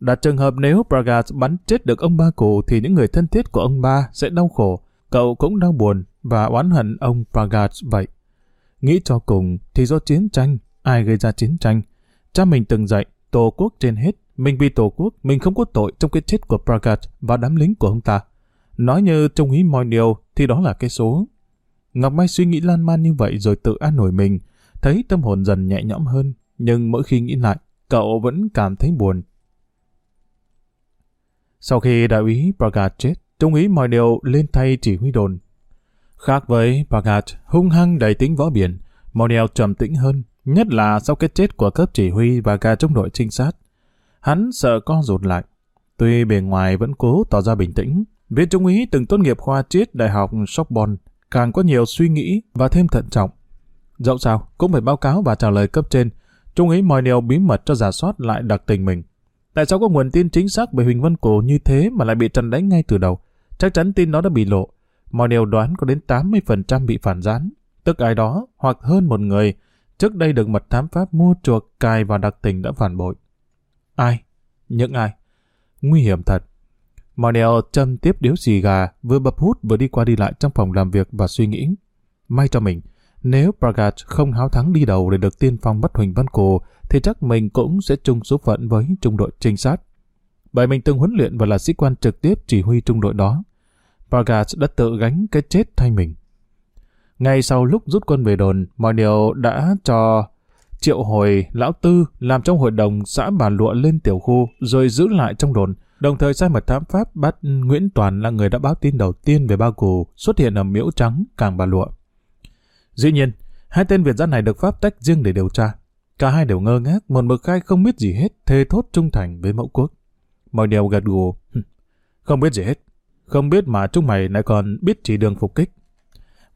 Đặt trường hợp nếu Praga bắn chết được ông ba cụ thì những người thân thiết của ông ba sẽ đau khổ. Cậu cũng đau buồn và oán hận ông Praga vậy. Nghĩ cho cùng thì do chiến tranh, ai gây ra chiến tranh. Cha mình từng dạy, tổ quốc trên hết. Mình vì tổ quốc, mình không có tội trong cái chết của Praga và đám lính của ông ta. Nói như trung ý mọi điều thì đó là cái số. Ngọc Mai suy nghĩ lan man như vậy rồi tự an nổi mình, thấy tâm hồn dần nhẹ nhõm hơn, nhưng mỗi khi nghĩ lại, cậu vẫn cảm thấy buồn. Sau khi đại úy Pragat chết, trung úy mọi điều lên thay chỉ huy đồn. Khác với Pragat, hung hăng đầy tính võ biển, Moniel trầm tĩnh hơn, nhất là sau cái chết của cấp chỉ huy và cả trong đội trinh sát. Hắn sợ con rụt lại. Tuy bề ngoài vẫn cố tỏ ra bình tĩnh, viên trung úy từng tốt nghiệp khoa triết Đại học Sorbonne càng có nhiều suy nghĩ và thêm thận trọng. Dẫu sao, cũng phải báo cáo và trả lời cấp trên. Trung ý mọi điều bí mật cho giả soát lại đặc tình mình. Tại sao có nguồn tin chính xác về Huỳnh Văn Cổ như thế mà lại bị trần đánh ngay từ đầu? Chắc chắn tin nó đã bị lộ. Mọi điều đoán có đến 80% bị phản gián. Tức ai đó, hoặc hơn một người, trước đây được mật thám pháp mua chuộc cài vào đặc tình đã phản bội. Ai? Những ai? Nguy hiểm thật. Monel châm tiếp điếu xì gà, vừa bập hút vừa đi qua đi lại trong phòng làm việc và suy nghĩ. May cho mình, nếu Pragat không háo thắng đi đầu để được tiên phong bắt Huỳnh Văn Cổ, thì chắc mình cũng sẽ chung số phận với trung đội trinh sát. Bởi mình từng huấn luyện và là sĩ quan trực tiếp chỉ huy trung đội đó. Pragat đã tự gánh cái chết thay mình. Ngay sau lúc rút quân về đồn, mọi điều đã cho triệu hồi lão tư làm trong hội đồng xã bà lụa lên tiểu khu rồi giữ lại trong đồn đồng thời sai mật thám pháp bắt Nguyễn Toàn là người đã báo tin đầu tiên về bao cù xuất hiện ở miễu trắng càng bà lụa. Dĩ nhiên, hai tên Việt gian này được pháp tách riêng để điều tra. Cả hai đều ngơ ngác, một mực khai không biết gì hết, thề thốt trung thành với mẫu quốc. Mọi điều gật gù. Không biết gì hết. Không biết mà chúng mày lại còn biết chỉ đường phục kích.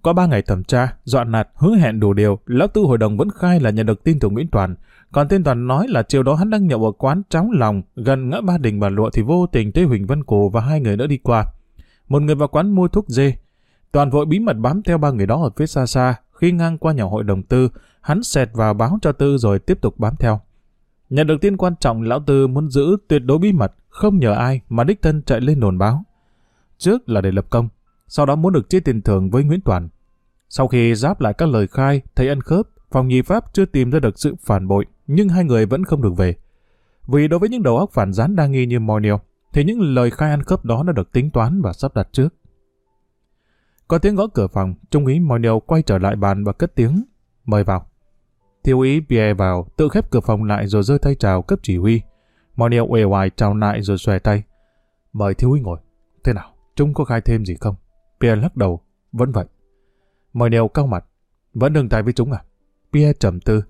Qua ba ngày thẩm tra, dọa nạt, hứa hẹn đủ điều, lão tư hội đồng vẫn khai là nhận được tin từ Nguyễn Toàn. Còn tên Toàn nói là chiều đó hắn đang nhậu ở quán Cháo Lòng, gần ngã ba đình bà lụa thì vô tình thấy Huỳnh Văn Cổ và hai người nữa đi qua. Một người vào quán mua thuốc dê. Toàn vội bí mật bám theo ba người đó ở phía xa xa. Khi ngang qua nhà hội đồng tư, hắn xẹt vào báo cho tư rồi tiếp tục bám theo. Nhận được tin quan trọng, lão tư muốn giữ tuyệt đối bí mật, không nhờ ai mà đích thân chạy lên đồn báo. Trước là để lập công, sau đó muốn được chia tiền thưởng với Nguyễn Toàn. Sau khi giáp lại các lời khai, thấy ăn khớp, phòng nhị pháp chưa tìm ra được sự phản bội, nhưng hai người vẫn không được về. Vì đối với những đầu óc phản gián đa nghi như Moniel, thì những lời khai ăn khớp đó đã được tính toán và sắp đặt trước. Có tiếng gõ cửa phòng, Trung úy Moniel quay trở lại bàn và cất tiếng, mời vào. Thiếu úy Pierre vào, tự khép cửa phòng lại rồi rơi tay chào cấp chỉ huy. Moniel uể oải chào lại rồi xòe tay. Mời thiếu úy ngồi. Thế nào, chúng có khai thêm gì không? Pierre lắc đầu, vẫn vậy. Moniel cau mặt. Vẫn đừng tay với chúng à? Pierre trầm tư.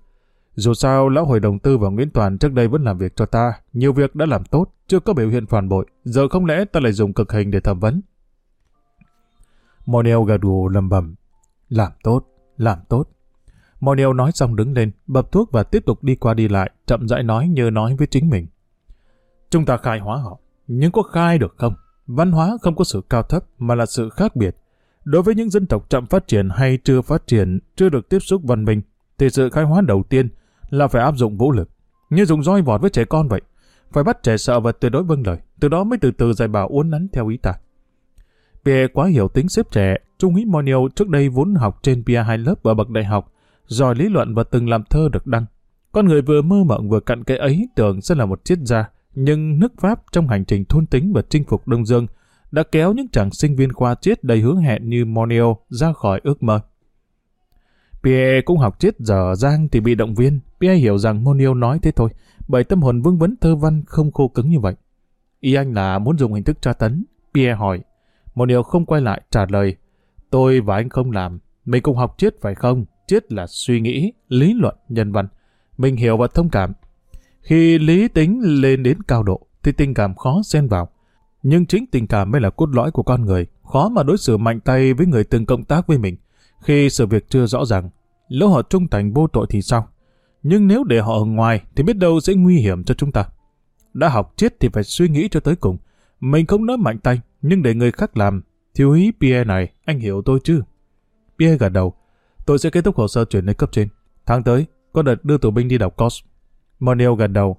Dù sao, lão hội đồng tư và Nguyễn Toàn trước đây vẫn làm việc cho ta, nhiều việc đã làm tốt, chưa có biểu hiện phản bội, giờ không lẽ ta lại dùng cực hình để thẩm vấn? Monel gật gù lầm bầm. Làm tốt, làm tốt. Monel nói xong đứng lên, bập thuốc và tiếp tục đi qua đi lại, chậm rãi nói như nói với chính mình. Chúng ta khai hóa họ, nhưng có khai được không? Văn hóa không có sự cao thấp mà là sự khác biệt. Đối với những dân tộc chậm phát triển hay chưa phát triển, chưa được tiếp xúc văn minh, thì sự khai hóa đầu tiên là phải áp dụng vũ lực, như dùng roi vọt với trẻ con vậy. Phải bắt trẻ sợ và tuyệt đối vâng lời, từ đó mới từ từ dạy bảo uốn nắn theo ý ta. Pierre quá hiểu tính xếp trẻ, Trung ý Monio trước đây vốn học trên Pierre hai lớp ở bậc đại học, giỏi lý luận và từng làm thơ được đăng. Con người vừa mơ mộng vừa cặn cái ấy tưởng sẽ là một triết gia, nhưng nước Pháp trong hành trình thôn tính và chinh phục Đông Dương đã kéo những chàng sinh viên khoa triết đầy hướng hẹn như Monio ra khỏi ước mơ. Pierre cũng học chết dở dang thì bị động viên. Pierre hiểu rằng Monio nói thế thôi, bởi tâm hồn vương vấn thơ văn không khô cứng như vậy. Ý anh là muốn dùng hình thức tra tấn. Pierre hỏi. Monio không quay lại trả lời. Tôi và anh không làm. Mình cùng học triết phải không? Triết là suy nghĩ, lý luận, nhân văn. Mình hiểu và thông cảm. Khi lý tính lên đến cao độ, thì tình cảm khó xen vào. Nhưng chính tình cảm mới là cốt lõi của con người. Khó mà đối xử mạnh tay với người từng cộng tác với mình. Khi sự việc chưa rõ ràng, lỡ họ trung thành vô tội thì sao? Nhưng nếu để họ ở ngoài thì biết đâu sẽ nguy hiểm cho chúng ta. Đã học chết thì phải suy nghĩ cho tới cùng. Mình không nói mạnh tay, nhưng để người khác làm. Thiếu úy Pierre này, anh hiểu tôi chứ? Pierre gật đầu. Tôi sẽ kết thúc hồ sơ chuyển lên cấp trên. Tháng tới, có đợt đưa tù binh đi đọc COS. Monel gật đầu.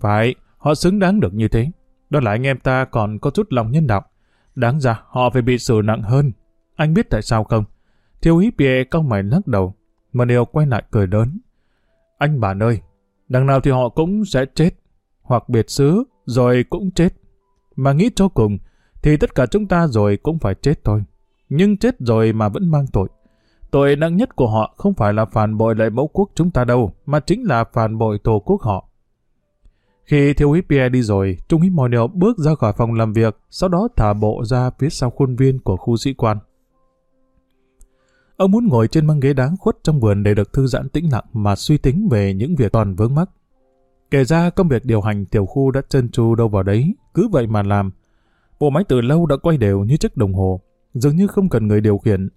Phải, họ xứng đáng được như thế. Đó là anh em ta còn có chút lòng nhân đạo. Đáng ra họ phải bị xử nặng hơn. Anh biết tại sao không? Thiếu úy Pierre cong mày lắc đầu. mà đều quay lại cười lớn. Anh bà ơi, đằng nào thì họ cũng sẽ chết. Hoặc biệt xứ, rồi cũng chết. Mà nghĩ cho cùng, thì tất cả chúng ta rồi cũng phải chết thôi. Nhưng chết rồi mà vẫn mang tội. Tội nặng nhất của họ không phải là phản bội lại mẫu quốc chúng ta đâu, mà chính là phản bội tổ quốc họ. Khi thiếu úy Pierre đi rồi, Trung úy Monel bước ra khỏi phòng làm việc, sau đó thả bộ ra phía sau khuôn viên của khu sĩ quan. Ông muốn ngồi trên băng ghế đáng khuất trong vườn để được thư giãn tĩnh lặng mà suy tính về những việc toàn vướng mắc. Kể ra công việc điều hành tiểu khu đã chân tru đâu vào đấy, cứ vậy mà làm. Bộ máy từ lâu đã quay đều như chiếc đồng hồ, dường như không cần người điều khiển.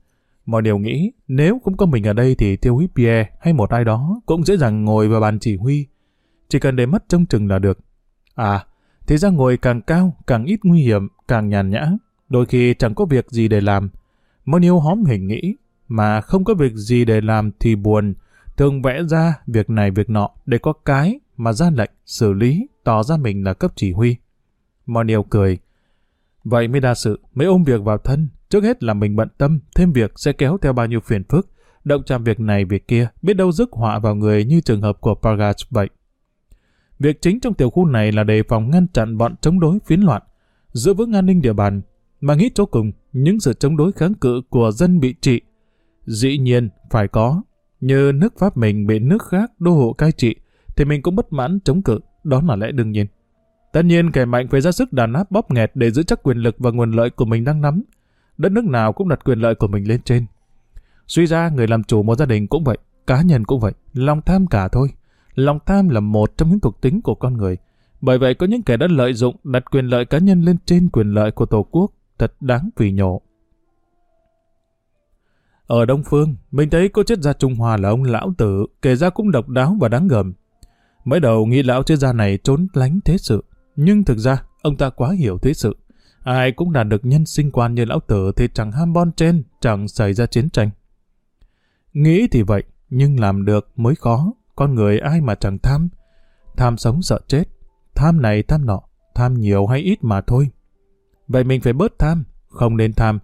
Mọi điều nghĩ, nếu không có mình ở đây thì tiêu Hít Pierre hay một ai đó cũng dễ dàng ngồi vào bàn chỉ huy. Chỉ cần để mắt trông chừng là được. À, thế ra ngồi càng cao, càng ít nguy hiểm, càng nhàn nhã. Đôi khi chẳng có việc gì để làm. Monil hóm hình nghĩ, mà không có việc gì để làm thì buồn, thường vẽ ra việc này việc nọ để có cái mà ra lệnh, xử lý, tỏ ra mình là cấp chỉ huy. Mọi điều cười. Vậy mới đa sự, mới ôm việc vào thân, trước hết là mình bận tâm, thêm việc sẽ kéo theo bao nhiêu phiền phức, động chạm việc này việc kia, biết đâu rước họa vào người như trường hợp của Pargach vậy. Việc chính trong tiểu khu này là đề phòng ngăn chặn bọn chống đối phiến loạn, giữ vững an ninh địa bàn, mà nghĩ chỗ cùng, những sự chống đối kháng cự của dân bị trị Dĩ nhiên, phải có. Như nước Pháp mình bị nước khác đô hộ cai trị, thì mình cũng bất mãn chống cự, đó là lẽ đương nhiên. Tất nhiên kẻ mạnh phải ra sức đàn áp bóp nghẹt để giữ chắc quyền lực và nguồn lợi của mình đang nắm. Đất nước nào cũng đặt quyền lợi của mình lên trên. Suy ra người làm chủ một gia đình cũng vậy, cá nhân cũng vậy, lòng tham cả thôi. Lòng tham là một trong những thuộc tính của con người. Bởi vậy có những kẻ đã lợi dụng đặt quyền lợi cá nhân lên trên quyền lợi của Tổ quốc, thật đáng phỉ nhổ. Ở Đông Phương, mình thấy có chết gia Trung Hoa là ông lão tử, kể ra cũng độc đáo và đáng gờm. Mới đầu nghĩ lão chết gia này trốn lánh thế sự, nhưng thực ra ông ta quá hiểu thế sự. Ai cũng đạt được nhân sinh quan như lão tử thì chẳng ham bon chen, chẳng xảy ra chiến tranh. Nghĩ thì vậy, nhưng làm được mới khó. Con người ai mà chẳng tham. Tham sống sợ chết. Tham này tham nọ. Tham nhiều hay ít mà thôi. Vậy mình phải bớt tham. Không nên tham.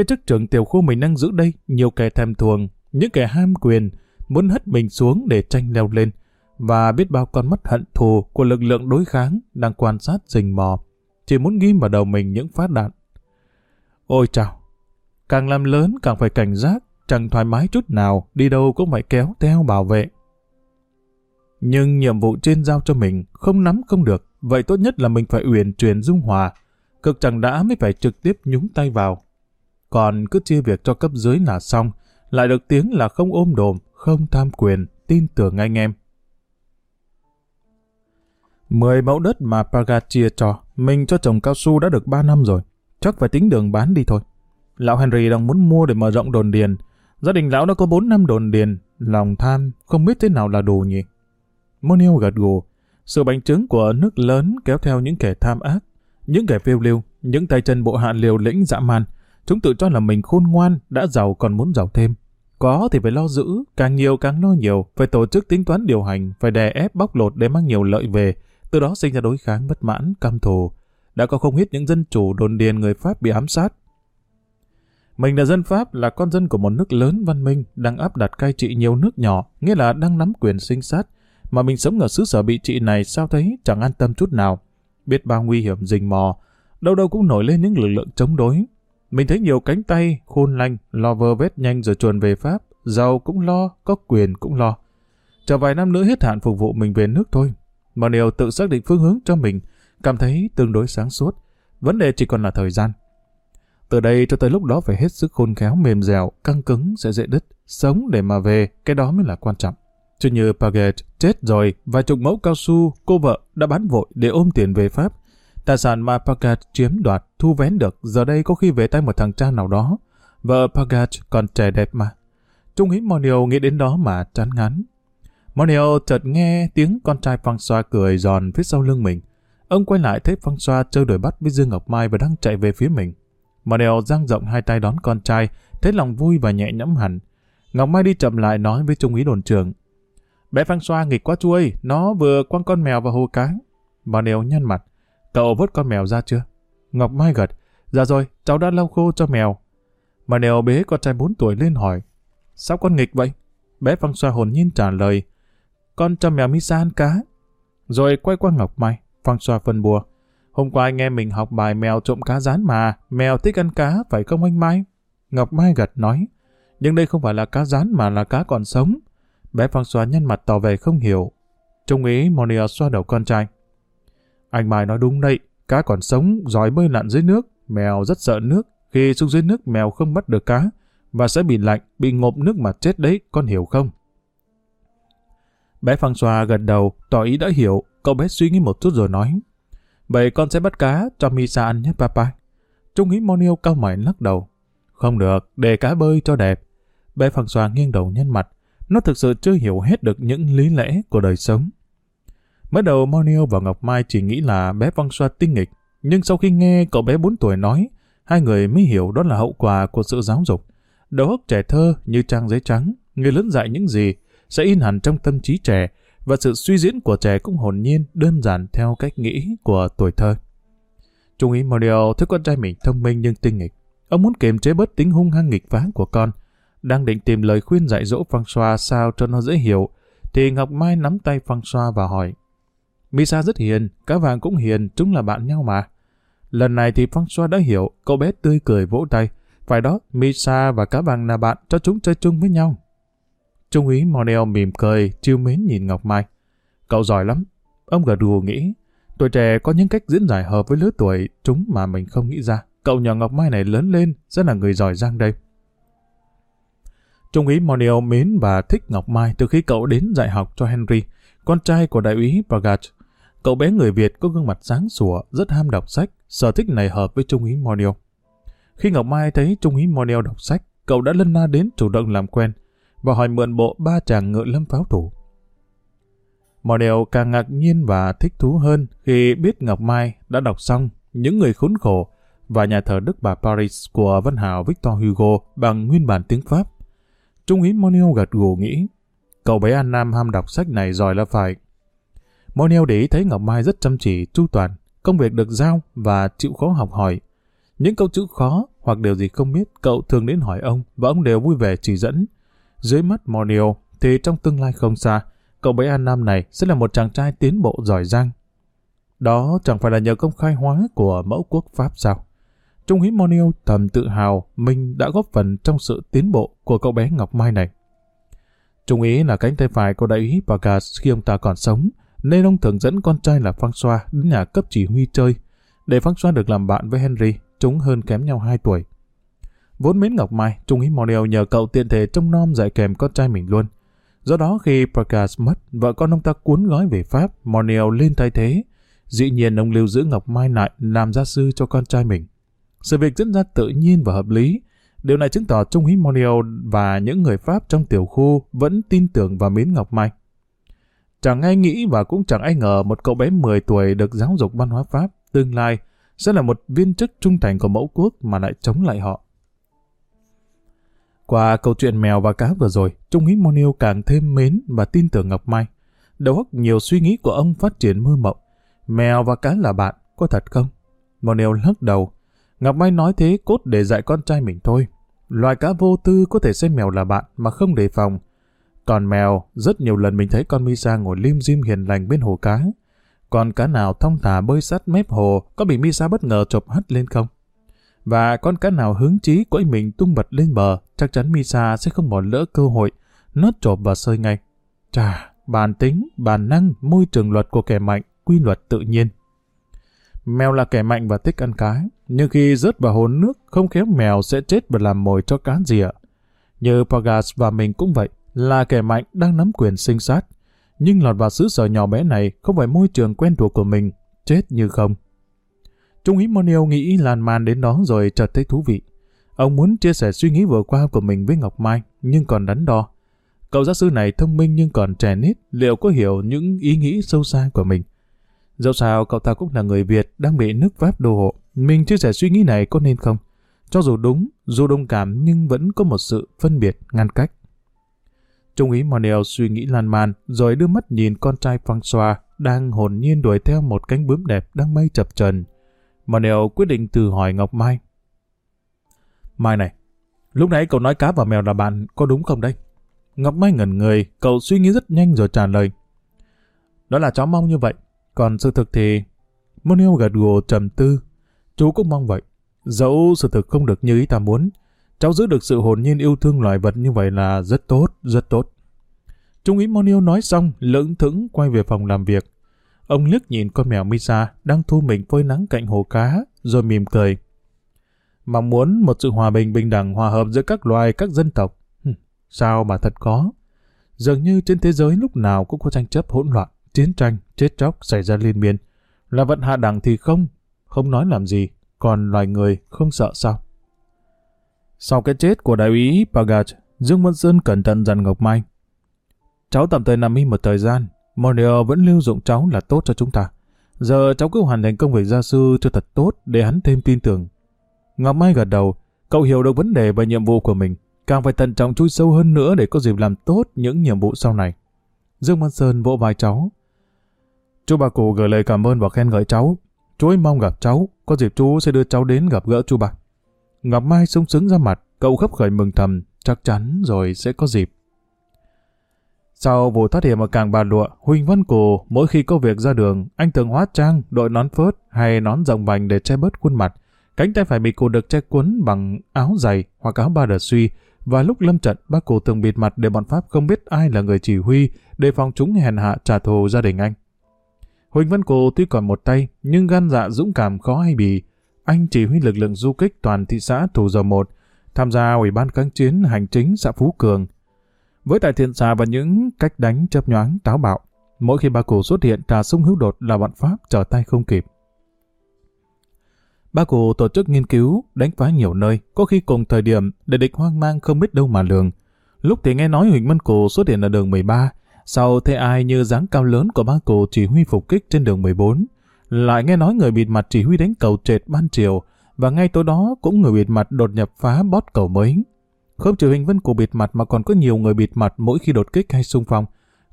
Cái chức trưởng tiểu khu mình đang giữ đây, nhiều kẻ thèm thuồng, những kẻ ham quyền, muốn hất mình xuống để tranh leo lên, và biết bao con mắt hận thù của lực lượng đối kháng đang quan sát rình mò, chỉ muốn ghim vào đầu mình những phát đạn. Ôi chào! Càng làm lớn càng phải cảnh giác, chẳng thoải mái chút nào, đi đâu cũng phải kéo theo bảo vệ. Nhưng nhiệm vụ trên giao cho mình không nắm không được, vậy tốt nhất là mình phải uyển chuyển dung hòa, cực chẳng đã mới phải trực tiếp nhúng tay vào. Còn cứ chia việc cho cấp dưới là xong, lại được tiếng là không ôm đồm, không tham quyền, tin tưởng anh em. Mười mẫu đất mà Paga chia cho, mình cho trồng cao su đã được ba năm rồi. Chắc phải tính đường bán đi thôi. Lão Henry đang muốn mua để mở rộng đồn điền. Gia đình lão đã có bốn năm đồn điền. Lòng tham, không biết thế nào là đủ nhỉ. Monio gật gù. Sự bành trướng của nước lớn kéo theo những kẻ tham ác, những kẻ phiêu lưu, những tay chân bộ hạ liều lĩnh dã man. Chúng tự cho là mình khôn ngoan, đã giàu còn muốn giàu thêm. Có thì phải lo giữ, càng nhiều càng lo nhiều, phải tổ chức tính toán điều hành, phải đè ép bóc lột để mang nhiều lợi về, từ đó sinh ra đối kháng bất mãn, căm thù. Đã có không ít những dân chủ đồn điền người Pháp bị ám sát. Mình là dân Pháp, là con dân của một nước lớn văn minh, đang áp đặt cai trị nhiều nước nhỏ, nghĩa là đang nắm quyền sinh sát. Mà mình sống ở xứ sở bị trị này sao thấy chẳng an tâm chút nào. Biết bao nguy hiểm rình mò, đâu đâu cũng nổi lên những lực lượng chống đối. Mình thấy nhiều cánh tay, khôn lanh, lo vơ vét nhanh rồi chuồn về Pháp, giàu cũng lo, có quyền cũng lo. Chờ vài năm nữa hết hạn phục vụ mình về nước thôi. Mà điều tự xác định phương hướng cho mình, cảm thấy tương đối sáng suốt. Vấn đề chỉ còn là thời gian. Từ đây cho tới lúc đó phải hết sức khôn khéo mềm dẻo, căng cứng sẽ dễ đứt, sống để mà về, cái đó mới là quan trọng. Chứ như Paget chết rồi, vài chục mẫu cao su, cô vợ đã bán vội để ôm tiền về Pháp. Tài sản mà Paget chiếm đoạt, thu vén được, giờ đây có khi về tay một thằng cha nào đó. Vợ Paget còn trẻ đẹp mà. Trung ý Monio nghĩ đến đó mà chán ngán. Monio chợt nghe tiếng con trai Phang Xoa cười giòn phía sau lưng mình. Ông quay lại thấy Phang Xoa chơi đuổi bắt với Dương Ngọc Mai và đang chạy về phía mình. Monio giang rộng hai tay đón con trai, thấy lòng vui và nhẹ nhõm hẳn. Ngọc Mai đi chậm lại nói với Trung úy đồn trưởng. Bé Phang Xoa nghịch quá chú ơi, nó vừa quăng con mèo vào hồ cá. Monio nhăn mặt. Cậu vớt con mèo ra chưa? Ngọc Mai gật. Dạ rồi, cháu đã lau khô cho mèo. mà Monio bế con trai 4 tuổi lên hỏi. Sao con nghịch vậy? Bé Phăng Xoa hồn nhiên trả lời con cho mèo Misa ăn cá. Rồi quay qua Ngọc Mai, phăng xoa phân bùa. Hôm qua anh em mình học bài mèo trộm cá rán mà, mèo thích ăn cá, phải không anh Mai? Ngọc Mai gật nói, nhưng đây không phải là cá rán mà là cá còn sống. Bé phăng xoa nhân mặt tỏ vẻ không hiểu. Trung ý Monia xoa đầu con trai. Anh Mai nói đúng đấy, cá còn sống, giỏi bơi lặn dưới nước, mèo rất sợ nước. Khi xuống dưới nước mèo không bắt được cá, và sẽ bị lạnh, bị ngộp nước mà chết đấy, con hiểu không? Bé Phan Xoa gật đầu, tỏ ý đã hiểu, cậu bé suy nghĩ một chút rồi nói. Vậy con sẽ bắt cá cho Misa ăn nhé papa. Trung ý Monio cao mày lắc đầu. Không được, để cá bơi cho đẹp. Bé Phan Xoa nghiêng đầu nhân mặt. Nó thực sự chưa hiểu hết được những lý lẽ của đời sống. Mới đầu Monio và Ngọc Mai chỉ nghĩ là bé Phăng Xoa tinh nghịch. Nhưng sau khi nghe cậu bé 4 tuổi nói, hai người mới hiểu đó là hậu quả của sự giáo dục. Đầu óc trẻ thơ như trang giấy trắng, người lớn dạy những gì, sẽ in hẳn trong tâm trí trẻ và sự suy diễn của trẻ cũng hồn nhiên đơn giản theo cách nghĩ của tuổi thơ. Trung ý monio thấy con trai mình thông minh nhưng tinh nghịch. Ông muốn kiềm chế bớt tính hung hăng nghịch phá của con. Đang định tìm lời khuyên dạy dỗ Phăng Xoa sao cho nó dễ hiểu, thì Ngọc Mai nắm tay Phăng Xoa và hỏi. Misa rất hiền, cá vàng cũng hiền, chúng là bạn nhau mà. Lần này thì Phăng Xoa đã hiểu, cậu bé tươi cười vỗ tay. Phải đó, Misa và cá vàng là bạn, cho chúng chơi chung với nhau. Trung úy Monel mỉm cười, chiêu mến nhìn Ngọc Mai. Cậu giỏi lắm. Ông gật gù nghĩ, tuổi trẻ có những cách diễn giải hợp với lứa tuổi chúng mà mình không nghĩ ra. Cậu nhỏ Ngọc Mai này lớn lên, rất là người giỏi giang đây. Trung úy Monel mến và thích Ngọc Mai từ khi cậu đến dạy học cho Henry, con trai của đại úy Bagat cậu bé người Việt có gương mặt sáng sủa, rất ham đọc sách, sở thích này hợp với Trung úy Monel. Khi Ngọc Mai thấy Trung úy Monel đọc sách, cậu đã lân la đến chủ động làm quen và hỏi mượn bộ ba chàng ngựa lâm pháo thủ. Monel càng ngạc nhiên và thích thú hơn khi biết Ngọc Mai đã đọc xong Những người khốn khổ và nhà thờ Đức Bà Paris của văn hào Victor Hugo bằng nguyên bản tiếng Pháp. Trung úy Monel gật gù nghĩ, cậu bé An Nam ham đọc sách này giỏi là phải. Monel để ý thấy Ngọc Mai rất chăm chỉ, chu toàn, công việc được giao và chịu khó học hỏi. Những câu chữ khó hoặc điều gì không biết, cậu thường đến hỏi ông và ông đều vui vẻ chỉ dẫn. Dưới mắt Monel thì trong tương lai không xa, cậu bé An Nam này sẽ là một chàng trai tiến bộ giỏi giang. Đó chẳng phải là nhờ công khai hóa của mẫu quốc Pháp sao? Trung úy Monel thầm tự hào mình đã góp phần trong sự tiến bộ của cậu bé Ngọc Mai này. Trung úy là cánh tay phải của đại úy Vargas khi ông ta còn sống, nên ông thường dẫn con trai là Phan Xoa đến nhà cấp chỉ huy chơi, để Phan Xoa được làm bạn với Henry, chúng hơn kém nhau 2 tuổi. Vốn mến Ngọc Mai, Trung ý Monel nhờ cậu tiện thể trông nom dạy kèm con trai mình luôn. Do đó khi Vargas mất, vợ con ông ta cuốn gói về Pháp, Monel lên thay thế. Dĩ nhiên ông lưu giữ Ngọc Mai lại làm gia sư cho con trai mình. Sự việc diễn ra tự nhiên và hợp lý. Điều này chứng tỏ Trung ý Monel và những người Pháp trong tiểu khu vẫn tin tưởng và mến Ngọc Mai. Chẳng ai nghĩ và cũng chẳng ai ngờ một cậu bé 10 tuổi được giáo dục văn hóa Pháp tương lai sẽ là một viên chức trung thành của mẫu quốc mà lại chống lại họ. Qua câu chuyện mèo và cá vừa rồi, Trung úy Monio càng thêm mến và tin tưởng Ngọc Mai. Đầu óc nhiều suy nghĩ của ông phát triển mơ mộng. Mèo và cá là bạn, có thật không? Monio lắc đầu, Ngọc Mai nói thế cốt để dạy con trai mình thôi. Loài cá vô tư có thể xem mèo là bạn mà không đề phòng. Còn mèo, rất nhiều lần mình thấy con Misa ngồi lim dim hiền lành bên hồ cá. Còn cá nào thong thả bơi sát mép hồ có bị Misa bất ngờ chộp hắt lên không? Và con cá nào hướng chí quẫy mình tung bật lên bờ, chắc chắn Misa sẽ không bỏ lỡ cơ hội, nốt chộp và sơi ngay. Chà, bản tính, bản năng, môi trường luật của kẻ mạnh, quy luật tự nhiên. Mèo là kẻ mạnh và thích ăn cá, nhưng khi rớt vào hồ nước, không khéo mèo sẽ chết và làm mồi cho cá rỉa. Như Pagas và mình cũng vậy, là kẻ mạnh đang nắm quyền sinh sát. Nhưng lọt vào xứ sở nhỏ bé này không phải môi trường quen thuộc của mình, chết như không. Trung ý Monio nghĩ lan man đến đó rồi chợt thấy thú vị. Ông muốn chia sẻ suy nghĩ vừa qua của mình với Ngọc Mai, nhưng còn đắn đo. Cậu giáo sư này thông minh nhưng còn trẻ nít, liệu có hiểu những ý nghĩ sâu xa của mình? Dẫu sao cậu ta cũng là người Việt đang bị nước Pháp đô hộ. Mình chia sẻ suy nghĩ này có nên không? Cho dù đúng, dù đồng cảm nhưng vẫn có một sự phân biệt, ngăn cách. Trung úy Monel suy nghĩ lan man rồi đưa mắt nhìn con trai François đang hồn nhiên đuổi theo một cánh bướm đẹp đang mây chập trần. Monel quyết định từ hỏi Ngọc Mai. Mai này, lúc nãy cậu nói cá và mèo là bạn, có đúng không đây? Ngọc Mai ngẩn người, cậu suy nghĩ rất nhanh rồi trả lời. Đó là cháu mong như vậy, còn sự thực thì... Monel gật gù trầm tư. Chú cũng mong vậy. Dẫu sự thực không được như ý ta muốn, cháu giữ được sự hồn nhiên yêu thương loài vật như vậy là rất tốt, rất tốt. Trung úy Monio nói xong, lững thững quay về phòng làm việc. Ông liếc nhìn con mèo Misa đang thu mình phơi nắng cạnh hồ cá, rồi mỉm cười. Mong muốn một sự hòa bình bình đẳng hòa hợp giữa các loài, các dân tộc. Sao mà thật có. Dường như trên thế giới lúc nào cũng có tranh chấp hỗn loạn chiến tranh, chết chóc xảy ra liên miên. Là vận hạ đẳng thì không, không nói làm gì, còn loài người không sợ sao. Sau cái chết của đại úy Pagat, Dương Văn Sơn cẩn thận dặn Ngọc Mai. Cháu tạm thời nằm im một thời gian, Moneo vẫn lưu dụng cháu là tốt cho chúng ta. Giờ cháu cứ hoàn thành công việc gia sư cho thật tốt để hắn thêm tin tưởng. Ngọc Mai gật đầu, cậu hiểu được vấn đề và nhiệm vụ của mình, càng phải thận trọng chui sâu hơn nữa để có dịp làm tốt những nhiệm vụ sau này. Dương Văn Sơn vỗ vai cháu, Chú bà cụ gửi lời cảm ơn và khen ngợi cháu. Chú ấy mong gặp cháu, có dịp chú sẽ đưa cháu đến gặp gỡ chú bà. Ngọc Mai sung sướng ra mặt, cậu khấp khởi mừng thầm, chắc chắn rồi sẽ có dịp. Sau vụ thoát hiểm ở cảng Bà Lụa, Huỳnh Văn Cù mỗi khi có việc ra đường, anh thường hóa trang, đội nón phớt hay nón rộng vành để che bớt khuôn mặt. Cánh tay phải bị cụ được che cuốn bằng áo dày hoặc áo ba đờ suy, và lúc lâm trận, bác cụ thường bịt mặt để bọn Pháp không biết ai là người chỉ huy, để phòng chúng hèn hạ trả thù gia đình anh. Huỳnh Văn Cù tuy còn một tay, nhưng gan dạ dũng cảm khó hay bì. Anh chỉ huy lực lượng du kích toàn thị xã Thủ Dầu Một, tham gia ủy ban kháng chiến hành chính xã Phú Cường. Với tài thiện xà và những cách đánh chấp nhoáng táo bạo, Mỗi khi ba cụ xuất hiện, trà sung hữu đột là bọn Pháp trở tay không kịp. Ba cụ tổ chức nghiên cứu, đánh phá nhiều nơi, có khi cùng thời điểm để địch hoang mang không biết đâu mà lường. Lúc thì nghe nói Huỳnh Mân Cụ xuất hiện ở đường 13, sau thế ai như dáng cao lớn của ba cụ chỉ huy phục kích trên đường 14. Lại nghe nói người bịt mặt chỉ huy đánh cầu trệt ban chiều, và ngay tối đó cũng người bịt mặt đột nhập phá bót cầu mới. Không trừ hình Vân của bịt mặt mà còn có nhiều người bịt mặt mỗi khi đột kích hay xung phong.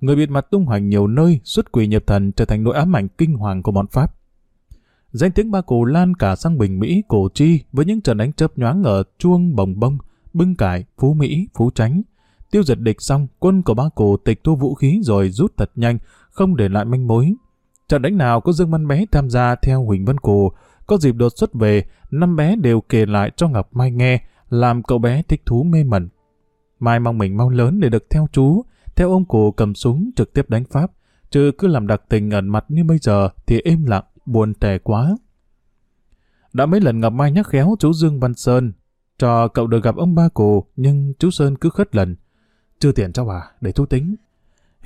Người bịt mặt tung hoành nhiều nơi, xuất quỷ nhập thần trở thành nỗi ám ảnh kinh hoàng của bọn Pháp. Danh tiếng ba cụ lan cả sang Bình Mỹ, Cổ Chi với những trận đánh chớp nhoáng ở Chuông, Bồng Bông, Bưng Cải, Phú Mỹ, Phú Tránh. Tiêu diệt địch xong, quân của ba cụ tịch thu vũ khí rồi rút thật nhanh, không để lại manh mối. Trận đánh nào có Dương Văn Bé tham gia theo Huỳnh Văn Cù, có dịp đột xuất về, năm bé đều kể lại cho Ngọc Mai nghe, làm cậu bé thích thú mê mẩn. Mai mong mình mau lớn để được theo chú, theo ông cụ cầm súng trực tiếp đánh Pháp, chứ cứ làm đặc tình ẩn mặt như bây giờ thì êm lặng, buồn tẻ quá. Đã mấy lần Ngọc Mai nhắc khéo chú Dương Văn Sơn, cho cậu được gặp ông ba cụ, nhưng chú Sơn cứ khất lần. Chưa tiền cho bà, để chú tính.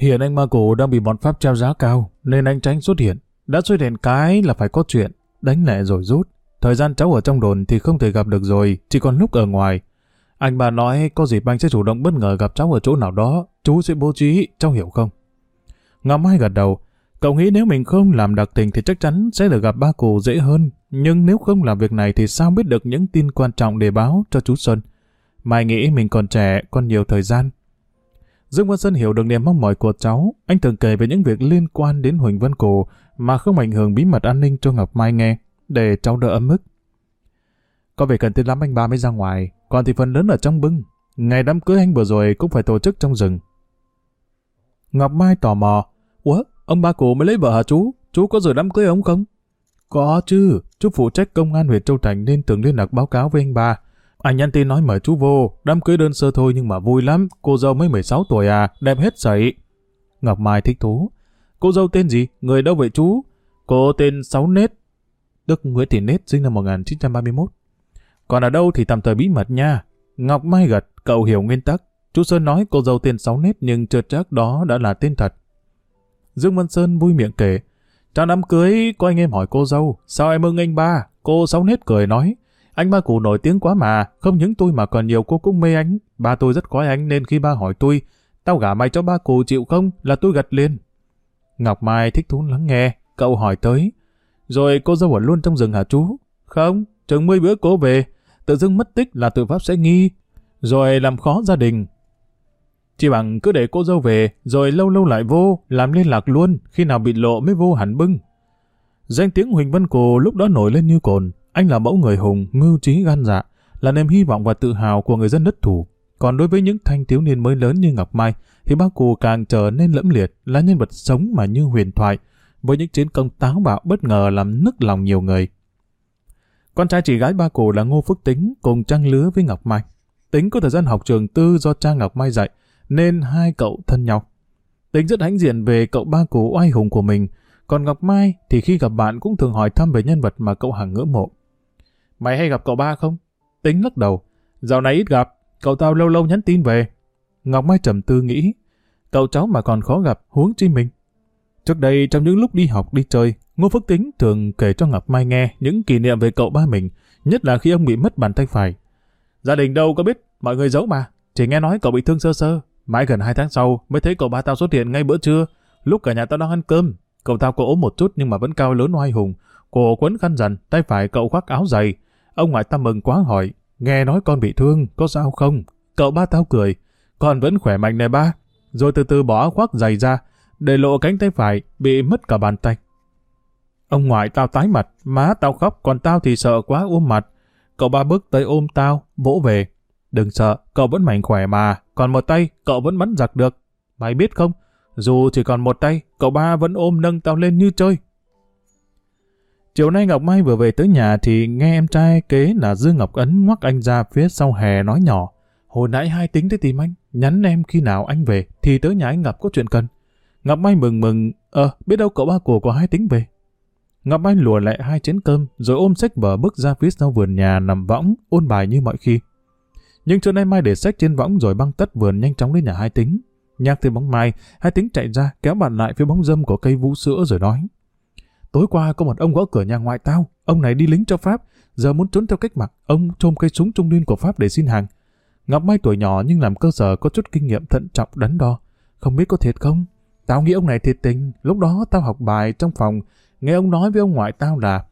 Hiện anh ma cổ đang bị bọn Pháp treo giá cao, nên anh tránh xuất hiện. Đã xuất hiện cái là phải có chuyện, đánh lẹ rồi rút. Thời gian cháu ở trong đồn thì không thể gặp được rồi, chỉ còn lúc ở ngoài. Anh bà nói có dịp anh sẽ chủ động bất ngờ gặp cháu ở chỗ nào đó, chú sẽ bố trí, cháu hiểu không? Ngọc Mai gật đầu, cậu nghĩ nếu mình không làm đặc tình thì chắc chắn sẽ được gặp ba cụ dễ hơn, nhưng nếu không làm việc này thì sao biết được những tin quan trọng để báo cho chú Sơn? Mai nghĩ mình còn trẻ, còn nhiều thời gian. Dương Văn Sơn hiểu được niềm mong mỏi của cháu, anh thường kể về những việc liên quan đến Huỳnh văn Cổ mà không ảnh hưởng bí mật an ninh cho Ngọc Mai nghe, để cháu đỡ ấm ức. Có vẻ cần tiền lắm anh ba mới ra ngoài, còn thì phần lớn ở trong bưng. Ngày đám cưới anh vừa rồi cũng phải tổ chức trong rừng. Ngọc Mai tò mò. Ủa, ông ba cụ mới lấy vợ hả chú? Chú có dự đám cưới ông không? Có chứ, chú phụ trách công an huyện Châu Thành nên thường liên lạc báo cáo với anh ba. Anh nhắn tin nói mời chú vô, đám cưới đơn sơ thôi nhưng mà vui lắm, cô dâu mới 16 tuổi à, đẹp hết sảy. Ngọc Mai thích thú. Cô dâu tên gì? Người đâu vậy chú? Cô tên Sáu Nết. Đức Nguyễn Thị Nết sinh năm 1931. Còn ở đâu thì tạm thời bí mật nha. Ngọc Mai gật, cậu hiểu nguyên tắc. Chú Sơn nói cô dâu tên Sáu Nết nhưng chưa chắc đó đã là tên thật. Dương Văn Sơn vui miệng kể. Trong đám cưới, có anh em hỏi cô dâu, sao em ưng anh ba? Cô Sáu Nết cười nói. Anh ba cụ nổi tiếng quá mà, không những tôi mà còn nhiều cô cũng mê anh. Ba tôi rất khoái anh nên khi ba hỏi tôi, tao gả mày cho ba cụ chịu không, là tôi gật liền. Ngọc Mai thích thú lắng nghe, cậu hỏi tới. Rồi cô dâu ở luôn trong rừng hả chú? Không, chừng mươi bữa cô về, tự dưng mất tích là tự pháp sẽ nghi, rồi làm khó gia đình. Chỉ bằng cứ để cô dâu về, rồi lâu lâu lại vô, làm liên lạc luôn, khi nào bị lộ mới vô hẳn bưng. Danh tiếng Huỳnh Văn Cồ lúc đó nổi lên như cồn, anh là mẫu người hùng, mưu trí gan dạ, là niềm hy vọng và tự hào của người dân đất thủ. Còn đối với những thanh thiếu niên mới lớn như Ngọc Mai, thì bác cụ càng trở nên lẫm liệt, là nhân vật sống mà như huyền thoại, với những chiến công táo bạo bất ngờ làm nức lòng nhiều người. Con trai chị gái ba cụ là Ngô Phước Tính cùng trang lứa với Ngọc Mai. Tính có thời gian học trường tư do cha Ngọc Mai dạy, nên hai cậu thân nhau. Tính rất hãnh diện về cậu ba cụ oai hùng của mình, còn Ngọc Mai thì khi gặp bạn cũng thường hỏi thăm về nhân vật mà cậu hàng ngưỡng mộ. Mày hay gặp cậu ba không? Tính lắc đầu. Dạo này ít gặp, cậu tao lâu lâu nhắn tin về. Ngọc Mai trầm tư nghĩ, cậu cháu mà còn khó gặp, huống chi mình. Trước đây trong những lúc đi học đi chơi, Ngô Phước Tính thường kể cho Ngọc Mai nghe những kỷ niệm về cậu ba mình, nhất là khi ông bị mất bàn tay phải. Gia đình đâu có biết, mọi người giấu mà. Chỉ nghe nói cậu bị thương sơ sơ. Mãi gần hai tháng sau mới thấy cậu ba tao xuất hiện ngay bữa trưa, lúc cả nhà tao đang ăn cơm. Cậu tao có ốm một chút nhưng mà vẫn cao lớn oai hùng. Cổ quấn khăn rằn, tay phải cậu khoác áo dày. Ông ngoại ta mừng quá hỏi, nghe nói con bị thương, có sao không? Cậu ba tao cười, con vẫn khỏe mạnh này ba. Rồi từ từ bỏ áo khoác dày ra, để lộ cánh tay phải, bị mất cả bàn tay. Ông ngoại tao tái mặt, má tao khóc, còn tao thì sợ quá ôm mặt. Cậu ba bước tới ôm tao, vỗ về. Đừng sợ, cậu vẫn mạnh khỏe mà, còn một tay, cậu vẫn bắn giặc được. Mày biết không, dù chỉ còn một tay, cậu ba vẫn ôm nâng tao lên như chơi. Chiều nay Ngọc Mai vừa về tới nhà thì nghe em trai kế là Dương Ngọc Ấn ngoắc anh ra phía sau hè nói nhỏ. Hồi nãy hai tính tới tìm anh, nhắn em khi nào anh về thì tới nhà anh gặp có chuyện cần. Ngọc Mai mừng mừng, ờ, biết đâu cậu ba của của hai tính về. Ngọc Mai lùa lại hai chén cơm, rồi ôm sách vở bước ra phía sau vườn nhà nằm võng, ôn bài như mọi khi. Nhưng trưa nay Mai để sách trên võng rồi băng tất vườn nhanh chóng đến nhà hai tính. Nhạc từ bóng Mai, hai tính chạy ra kéo bạn lại phía bóng dâm của cây vũ sữa rồi nói. Tối qua có một ông gõ cửa nhà ngoại tao, ông này đi lính cho Pháp, giờ muốn trốn theo cách mạng. ông trôm cây súng trung niên của Pháp để xin hàng. Ngọc Mai tuổi nhỏ nhưng làm cơ sở có chút kinh nghiệm thận trọng đắn đo. Không biết có thiệt không? Tao nghĩ ông này thiệt tình, lúc đó tao học bài trong phòng, nghe ông nói với ông ngoại tao là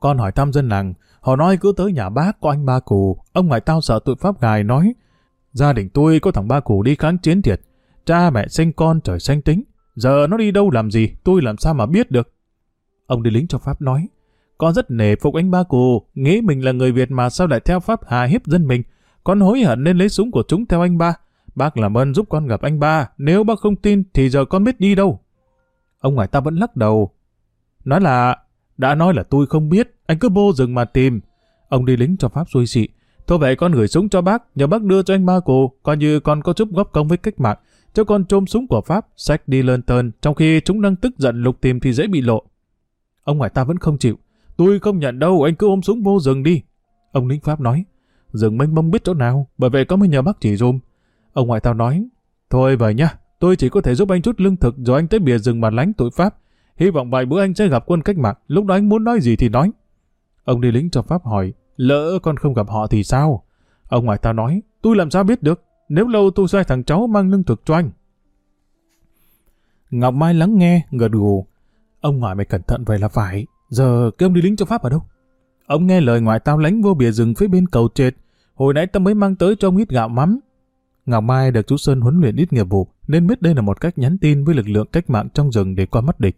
con hỏi thăm dân làng, họ nói cứ tới nhà bác có anh ba cù, ông ngoại tao sợ tội pháp gài nói, gia đình tôi có thằng ba cù đi kháng chiến thiệt, cha mẹ sinh con trời xanh tính, giờ nó đi đâu làm gì, tôi làm sao mà biết được. Ông đi lính cho Pháp nói, con rất nể phục anh ba cù, nghĩ mình là người Việt mà sao lại theo Pháp hà hiếp dân mình, con hối hận nên lấy súng của chúng theo anh ba. Bác làm ơn giúp con gặp anh ba, nếu bác không tin thì giờ con biết đi đâu. Ông ngoại ta vẫn lắc đầu. Nói là, đã nói là tôi không biết, anh cứ bô rừng mà tìm. Ông đi lính cho Pháp xui xị. Thôi vậy con gửi súng cho bác, nhờ bác đưa cho anh ba cô, coi như con có chút góp công với cách mạng. Cho con trôm súng của Pháp, sách đi lơn tơn, trong khi chúng đang tức giận lục tìm thì dễ bị lộ. Ông ngoại ta vẫn không chịu. Tôi không nhận đâu, anh cứ ôm súng vô rừng đi. Ông lính Pháp nói, rừng mênh mông biết chỗ nào, bởi vậy có mới nhờ bác chỉ dùm. Ông ngoại tao nói, thôi vậy nhá, tôi chỉ có thể giúp anh chút lương thực rồi anh tới bìa rừng mà lánh tội Pháp. Hy vọng vài bữa anh sẽ gặp quân cách mạng, lúc đó anh muốn nói gì thì nói. Ông đi lính cho Pháp hỏi, lỡ con không gặp họ thì sao? Ông ngoại tao nói, tôi làm sao biết được, nếu lâu tôi sai thằng cháu mang lương thực cho anh. Ngọc Mai lắng nghe, gật gù. Ông ngoại mày cẩn thận vậy là phải, giờ kêu ông đi lính cho Pháp ở đâu? Ông nghe lời ngoại tao lánh vô bìa rừng phía bên cầu trệt, hồi nãy tao mới mang tới cho ông ít gạo mắm. Ngọc Mai được chú Sơn huấn luyện ít nghiệp vụ, nên biết đây là một cách nhắn tin với lực lượng cách mạng trong rừng để qua mắt địch.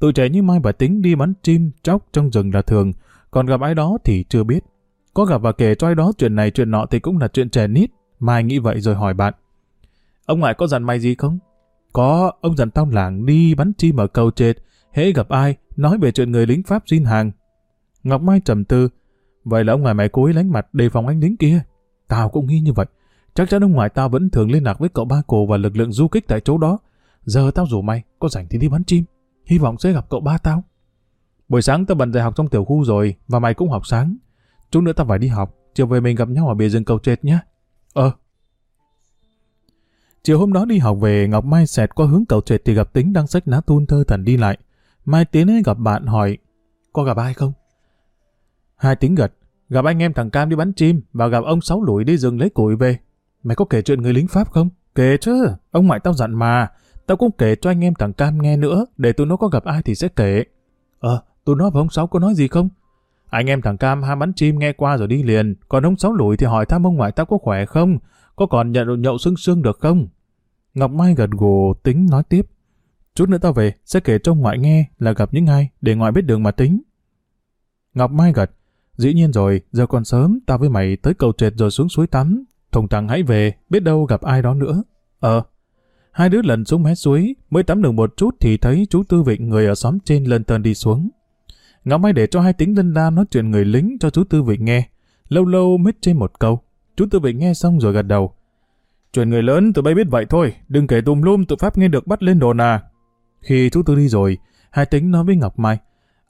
Tụi trẻ như Mai và Tính đi bắn chim, chóc trong rừng là thường, còn gặp ai đó thì chưa biết. Có gặp và kể cho ai đó chuyện này chuyện nọ thì cũng là chuyện trẻ nít. Mai nghĩ vậy rồi hỏi bạn. Ông ngoại có dặn mày gì không? Có, ông dặn tao làng đi bắn chim ở cầu trệt, hễ gặp ai, nói về chuyện người lính Pháp xin hàng. Ngọc Mai trầm tư, vậy là ông ngoại mày cố ý lánh mặt đề phòng anh lính kia. Tao cũng nghĩ như vậy. Chắc chắn ông ngoại tao vẫn thường liên lạc với cậu ba cổ và lực lượng du kích tại chỗ đó. Giờ tao rủ mày, có rảnh thì đi bắn chim. Hy vọng sẽ gặp cậu ba tao. Buổi sáng tao bận dạy học trong tiểu khu rồi, và mày cũng học sáng. Chút nữa tao phải đi học, chiều về mình gặp nhau ở bìa rừng cầu trệt nhé. Ờ. Chiều hôm đó đi học về, Ngọc Mai xẹt qua hướng cầu trệt thì gặp Tính đang sách ná tun thơ thần đi lại. Mai tiến ấy gặp bạn hỏi, có gặp ai không? Hai Tính gật, gặp anh em thằng Cam đi bắn chim và gặp ông Sáu Lủi đi rừng lấy củi về. Mày có kể chuyện người lính Pháp không? Kể chứ, ông ngoại tao dặn mà. Tao cũng kể cho anh em thằng Cam nghe nữa, để tụi nó có gặp ai thì sẽ kể. Ờ, tụi nó và ông Sáu có nói gì không? Anh em thằng Cam ham bắn chim nghe qua rồi đi liền, còn ông Sáu lùi thì hỏi thăm ông ngoại tao có khỏe không? Có còn nhận nhậu sưng sưng được không? Ngọc Mai gật gù tính nói tiếp. Chút nữa tao về, sẽ kể cho ông ngoại nghe là gặp những ai, để ngoại biết đường mà tính. Ngọc Mai gật. Dĩ nhiên rồi, giờ còn sớm, tao với mày tới cầu trệt rồi xuống suối tắm. Thùng thằng hãy về, biết đâu gặp ai đó nữa. Ờ, Hai đứa lần xuống mé suối, mới tắm được một chút thì thấy chú Tư Vịnh người ở xóm trên lần tần đi xuống. Ngọc Mai để cho hai tính dân la nói chuyện người lính cho chú Tư Vịnh nghe. Lâu lâu mít trên một câu. Chú Tư Vịnh nghe xong rồi gật đầu. Chuyện người lớn tụi bay biết vậy thôi, đừng kể tùm lum tụi Pháp nghe được bắt lên đồn à. Khi chú Tư đi rồi, hai tính nói với Ngọc Mai.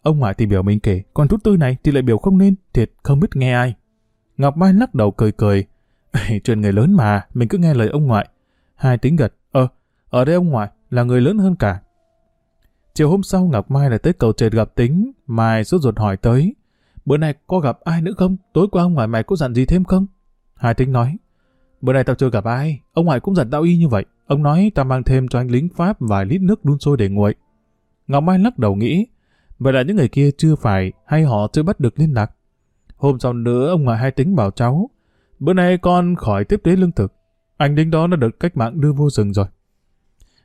Ông ngoại thì biểu mình kể, còn chú Tư này thì lại biểu không nên, thiệt không biết nghe ai. Ngọc Mai lắc đầu cười cười. chuyện người lớn mà, mình cứ nghe lời ông ngoại. Hai tính gật, Ờ, ở đây ông ngoại là người lớn hơn cả. Chiều hôm sau Ngọc Mai lại tới cầu trệt gặp Tính, Mai sốt ruột hỏi tới. Bữa nay có gặp ai nữa không? Tối qua ông ngoại mày có dặn gì thêm không? Hai Tính nói. Bữa nay tao chưa gặp ai, ông ngoại cũng dặn tao y như vậy. Ông nói tao mang thêm cho anh lính Pháp vài lít nước đun sôi để nguội. Ngọc Mai lắc đầu nghĩ, vậy là những người kia chưa phải hay họ chưa bắt được liên lạc. Hôm sau nữa ông ngoại hai tính bảo cháu, bữa nay con khỏi tiếp tế lương thực, anh lính đó đã được cách mạng đưa vô rừng rồi.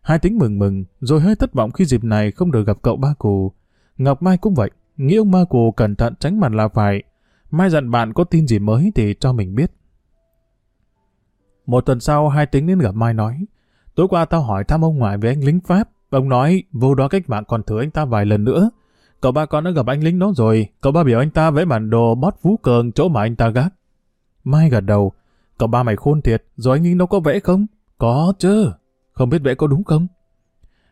Hai tính mừng mừng, rồi hơi thất vọng khi dịp này không được gặp cậu ba cù. Ngọc Mai cũng vậy, nghĩ ông ba cù cẩn thận tránh mặt là phải. Mai dặn bạn có tin gì mới thì cho mình biết. Một tuần sau, hai tính đến gặp Mai nói, tối qua tao hỏi thăm ông ngoại về anh lính Pháp. Ông nói, vô đó cách mạng còn thử anh ta vài lần nữa. Cậu ba con đã gặp anh lính đó rồi, cậu ba biểu anh ta vẽ bản đồ bót vũ cường chỗ mà anh ta gác. Mai gật đầu, Cậu ba mày khôn thiệt, rồi anh lính nó có vẽ không? Có chứ. Không biết vẽ có đúng không?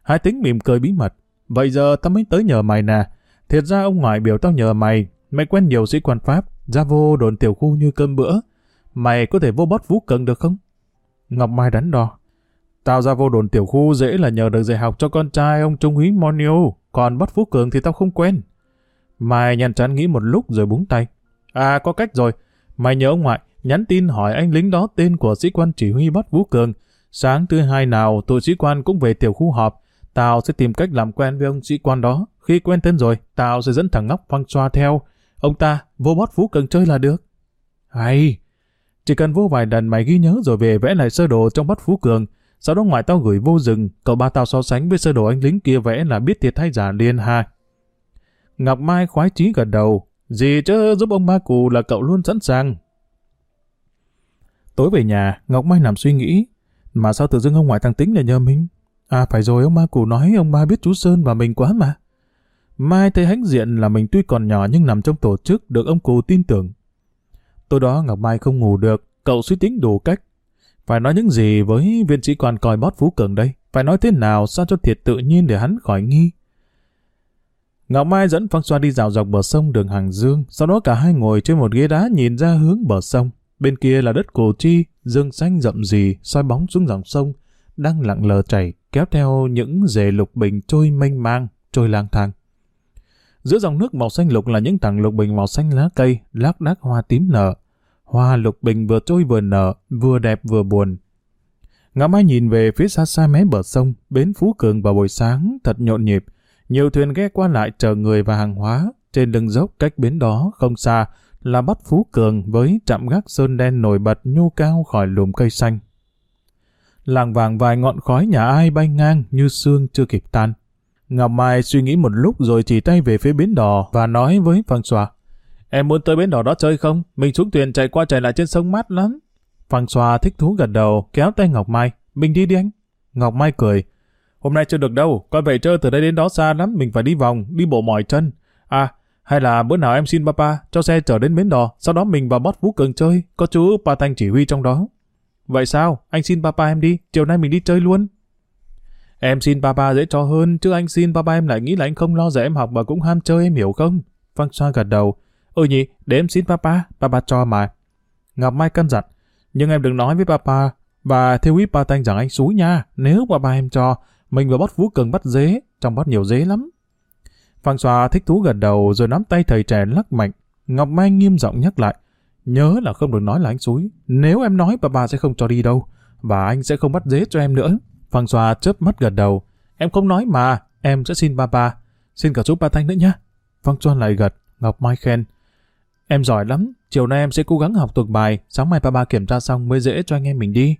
Hai tính mỉm cười bí mật. Vậy giờ tao mới tới nhờ mày nè. Thiệt ra ông ngoại biểu tao nhờ mày. Mày quen nhiều sĩ quan Pháp, ra vô đồn tiểu khu như cơm bữa. Mày có thể vô bót vũ cần được không? Ngọc Mai đắn đo. Tao ra vô đồn tiểu khu dễ là nhờ được dạy học cho con trai ông Trung úy Monio, còn bắt Phú Cường thì tao không quen. Mai nhàn chán nghĩ một lúc rồi búng tay. À có cách rồi, mày nhớ ông ngoại, nhắn tin hỏi anh lính đó tên của sĩ quan chỉ huy bắt Vũ Cường. Sáng thứ hai nào tụi sĩ quan cũng về tiểu khu họp, tao sẽ tìm cách làm quen với ông sĩ quan đó. Khi quen tên rồi, tao sẽ dẫn thằng ngóc phăng xoa theo. Ông ta vô bót phú Cường chơi là được. Hay! Chỉ cần vô vài lần mày ghi nhớ rồi về vẽ lại sơ đồ trong bắt Phú Cường. Sau đó ngoài tao gửi vô rừng, cậu ba tao so sánh với sơ đồ anh lính kia vẽ là biết thiệt hay giả liền ha. Ngọc Mai khoái chí gật đầu. Gì chứ giúp ông ba cù là cậu luôn sẵn sàng. Tối về nhà, Ngọc Mai nằm suy nghĩ. Mà sao tự dưng ông ngoại thằng tính lại nhờ mình? À phải rồi, ông ba cụ nói ông ba biết chú Sơn và mình quá mà. Mai thấy hãnh diện là mình tuy còn nhỏ nhưng nằm trong tổ chức được ông cụ tin tưởng. Tối đó Ngọc Mai không ngủ được, cậu suy tính đủ cách. Phải nói những gì với viên sĩ quan coi bót Phú Cường đây? Phải nói thế nào sao cho thiệt tự nhiên để hắn khỏi nghi? Ngọc Mai dẫn Phong Xoa đi dạo dọc bờ sông đường Hàng Dương, sau đó cả hai ngồi trên một ghế đá nhìn ra hướng bờ sông. Bên kia là đất cổ chi, dương xanh rậm rì, soi bóng xuống dòng sông, đang lặng lờ chảy, kéo theo những dề lục bình trôi mênh mang, trôi lang thang. Giữa dòng nước màu xanh lục là những tảng lục bình màu xanh lá cây, lác đác hoa tím nở. Hoa lục bình vừa trôi vừa nở, vừa đẹp vừa buồn. Ngã Mai nhìn về phía xa xa mé bờ sông, bến Phú Cường vào buổi sáng thật nhộn nhịp, nhiều thuyền ghe qua lại chờ người và hàng hóa. Trên lưng dốc cách bến đó không xa là bắt Phú Cường với trạm gác sơn đen nổi bật nhô cao khỏi lùm cây xanh. Làng vàng vài ngọn khói nhà ai bay ngang như sương chưa kịp tan. Ngọc Mai suy nghĩ một lúc rồi chỉ tay về phía bến đò và nói với Phan Xoa. Em muốn tới bến đò đó chơi không? Mình xuống thuyền chạy qua chạy lại trên sông mát lắm. Phan Xoa thích thú gật đầu, kéo tay Ngọc Mai. Mình đi đi anh. Ngọc Mai cười. Hôm nay chưa được đâu, coi vậy chơi từ đây đến đó xa lắm, mình phải đi vòng, đi bộ mỏi chân. À, hay là bữa nào em xin papa cho xe chở đến bến đò, sau đó mình vào bót Vũ Cường chơi, có chú Pa Thanh chỉ huy trong đó. Vậy sao? Anh xin papa em đi, chiều nay mình đi chơi luôn. Em xin papa dễ cho hơn, chứ anh xin papa em lại nghĩ là anh không lo dạy em học mà cũng ham chơi em hiểu không? Phan Xoa gật đầu. Ừ nhỉ, để em xin papa, papa cho mà. Ngọc Mai cân dặn, nhưng em đừng nói với papa và theo ý Pa Thanh rằng anh xúi nha, nếu papa em cho, mình và bót Vũ Cường bắt dế, trong bót nhiều dế lắm. Phan Xoa thích thú gật đầu rồi nắm tay thầy trẻ lắc mạnh. Ngọc Mai nghiêm giọng nhắc lại. Nhớ là không được nói là anh suối. Nếu em nói bà bà sẽ không cho đi đâu. Và anh sẽ không bắt dế cho em nữa. Phan Xoa chớp mắt gật đầu. Em không nói mà. Em sẽ xin ba ba, Xin cả chú ba Thanh nữa nhé. Phan Xoa lại gật. Ngọc Mai khen. Em giỏi lắm. Chiều nay em sẽ cố gắng học thuộc bài. Sáng mai ba ba kiểm tra xong mới dễ cho anh em mình đi.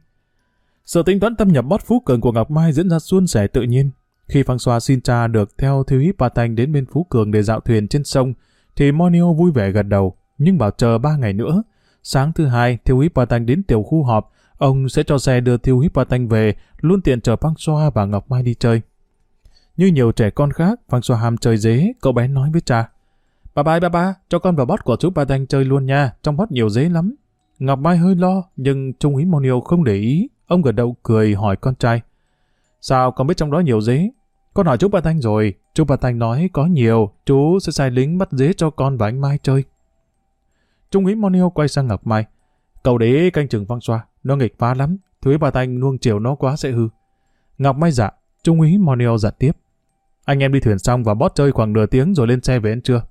Sự tính toán tâm nhập bót phú cường của Ngọc Mai diễn ra suôn sẻ tự nhiên. Khi Phan Xoa xin cha được theo Thiêu Hí Ba Tanh đến bên Phú Cường để dạo thuyền trên sông, thì Monio vui vẻ gật đầu, nhưng bảo chờ ba ngày nữa. Sáng thứ hai, Thiêu Hí Ba Tanh đến tiểu khu họp, ông sẽ cho xe đưa Thiêu Hí Ba Tanh về, luôn tiện chờ Phan Xoa và Ngọc Mai đi chơi. Như nhiều trẻ con khác, Phan Xoa ham chơi dế, cậu bé nói với cha. Ba ba ba ba, cho con vào bót của chú Ba Thanh chơi luôn nha, trong bót nhiều dế lắm. Ngọc Mai hơi lo, nhưng Trung úy Monio không để ý, ông gật đầu cười hỏi con trai. Sao con biết trong đó nhiều dế? Con hỏi chú Ba Thanh rồi, chú Ba Thanh nói có nhiều, chú sẽ sai lính bắt dế cho con và anh Mai chơi. Trung úy Monio quay sang Ngọc Mai. Cậu để canh chừng văng xoa, nó nghịch phá lắm, Thúy Ba Thanh nuông chiều nó quá sẽ hư. Ngọc Mai dạ, Trung úy Monio giật dạ tiếp. Anh em đi thuyền xong và bót chơi khoảng nửa tiếng rồi lên xe về ăn trưa.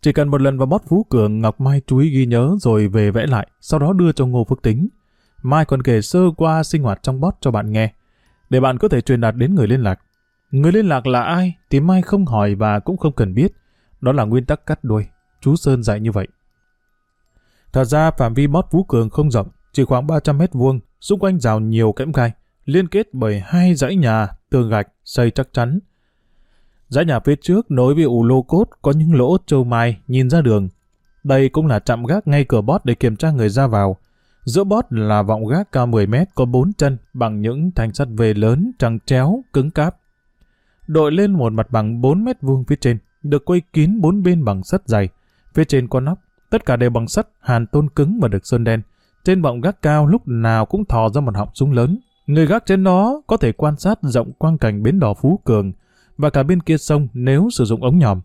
Chỉ cần một lần vào bót Phú Cường, Ngọc Mai chú ý ghi nhớ rồi về vẽ lại, sau đó đưa cho Ngô Phước Tính. Mai còn kể sơ qua sinh hoạt trong bót cho bạn nghe để bạn có thể truyền đạt đến người liên lạc. Người liên lạc là ai thì Mai không hỏi và cũng không cần biết. Đó là nguyên tắc cắt đuôi. Chú Sơn dạy như vậy. Thật ra phạm vi bót Vũ Cường không rộng, chỉ khoảng 300 mét vuông, xung quanh rào nhiều kẽm gai, liên kết bởi hai dãy nhà, tường gạch, xây chắc chắn. Dãy nhà phía trước nối với ủ lô cốt có những lỗ châu mai nhìn ra đường. Đây cũng là trạm gác ngay cửa bót để kiểm tra người ra vào. Giữa bót là vọng gác cao 10 mét có bốn chân bằng những thanh sắt về lớn, trăng chéo, cứng cáp. Đội lên một mặt bằng 4 mét vuông phía trên, được quây kín bốn bên bằng sắt dày. Phía trên có nóc, tất cả đều bằng sắt, hàn tôn cứng và được sơn đen. Trên vọng gác cao lúc nào cũng thò ra một họng súng lớn. Người gác trên đó có thể quan sát rộng quang cảnh bến đỏ Phú Cường và cả bên kia sông nếu sử dụng ống nhòm.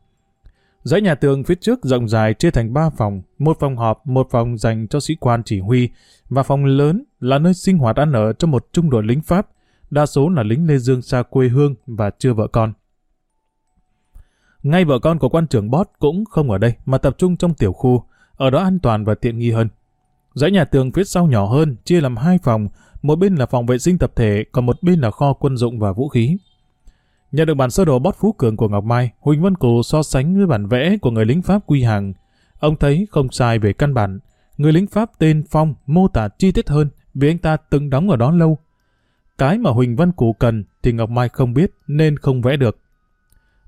Dãy nhà tường phía trước rộng dài chia thành ba phòng, một phòng họp, một phòng dành cho sĩ quan chỉ huy, và phòng lớn là nơi sinh hoạt ăn ở cho một trung đội lính Pháp, đa số là lính Lê Dương xa quê hương và chưa vợ con. Ngay vợ con của quan trưởng Bót cũng không ở đây mà tập trung trong tiểu khu, ở đó an toàn và tiện nghi hơn. Dãy nhà tường phía sau nhỏ hơn, chia làm hai phòng, một bên là phòng vệ sinh tập thể, còn một bên là kho quân dụng và vũ khí. Nhận được bản sơ đồ bót phú cường của Ngọc Mai, Huỳnh Văn Cù so sánh với bản vẽ của người lính Pháp quy hàng. Ông thấy không sai về căn bản. Người lính Pháp tên Phong mô tả chi tiết hơn vì anh ta từng đóng ở đó lâu. Cái mà Huỳnh Văn Cù cần thì Ngọc Mai không biết nên không vẽ được.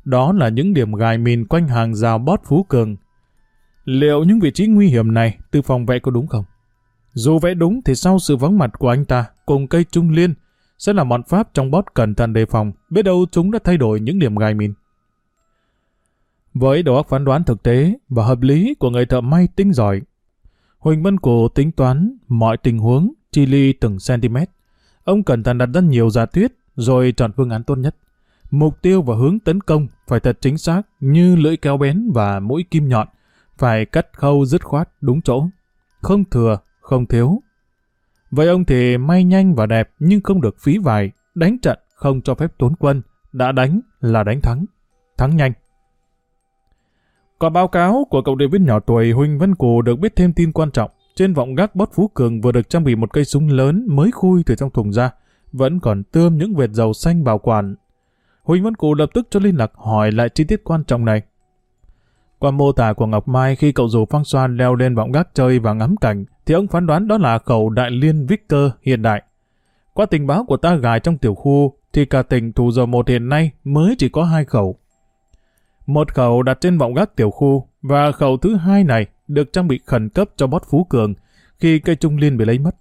Đó là những điểm gài mìn quanh hàng rào bót phú cường. Liệu những vị trí nguy hiểm này từ phòng vẽ có đúng không? Dù vẽ đúng thì sau sự vắng mặt của anh ta cùng cây trung liên sẽ là bọn Pháp trong bót cẩn thận đề phòng, biết đâu chúng đã thay đổi những điểm gai min. Với đầu óc phán đoán thực tế và hợp lý của người thợ may tinh giỏi, Huỳnh Văn Cổ tính toán mọi tình huống, chi ly từng cm. Ông cẩn thận đặt ra nhiều giả thuyết rồi chọn phương án tốt nhất. Mục tiêu và hướng tấn công phải thật chính xác như lưỡi kéo bén và mũi kim nhọn, phải cắt khâu dứt khoát đúng chỗ. Không thừa, không thiếu, Vậy ông thì may nhanh và đẹp nhưng không được phí vải, đánh trận không cho phép tốn quân, đã đánh là đánh thắng, thắng nhanh. Qua báo cáo của cậu điệp viên nhỏ tuổi Huỳnh Văn Cù được biết thêm tin quan trọng. Trên vọng gác bót Phú Cường vừa được trang bị một cây súng lớn mới khui từ trong thùng ra, vẫn còn tươm những vệt dầu xanh bảo quản. Huỳnh Văn Cù lập tức cho liên lạc hỏi lại chi tiết quan trọng này. Qua mô tả của Ngọc Mai khi cậu dù Phong Xoan leo lên vọng gác chơi và ngắm cảnh, thì ông phán đoán đó là khẩu đại liên Victor hiện đại. Qua tình báo của ta gài trong tiểu khu, thì cả tỉnh Thủ Dầu Một hiện nay mới chỉ có hai khẩu. Một khẩu đặt trên vọng gác tiểu khu, và khẩu thứ hai này được trang bị khẩn cấp cho bót Phú Cường khi cây trung liên bị lấy mất.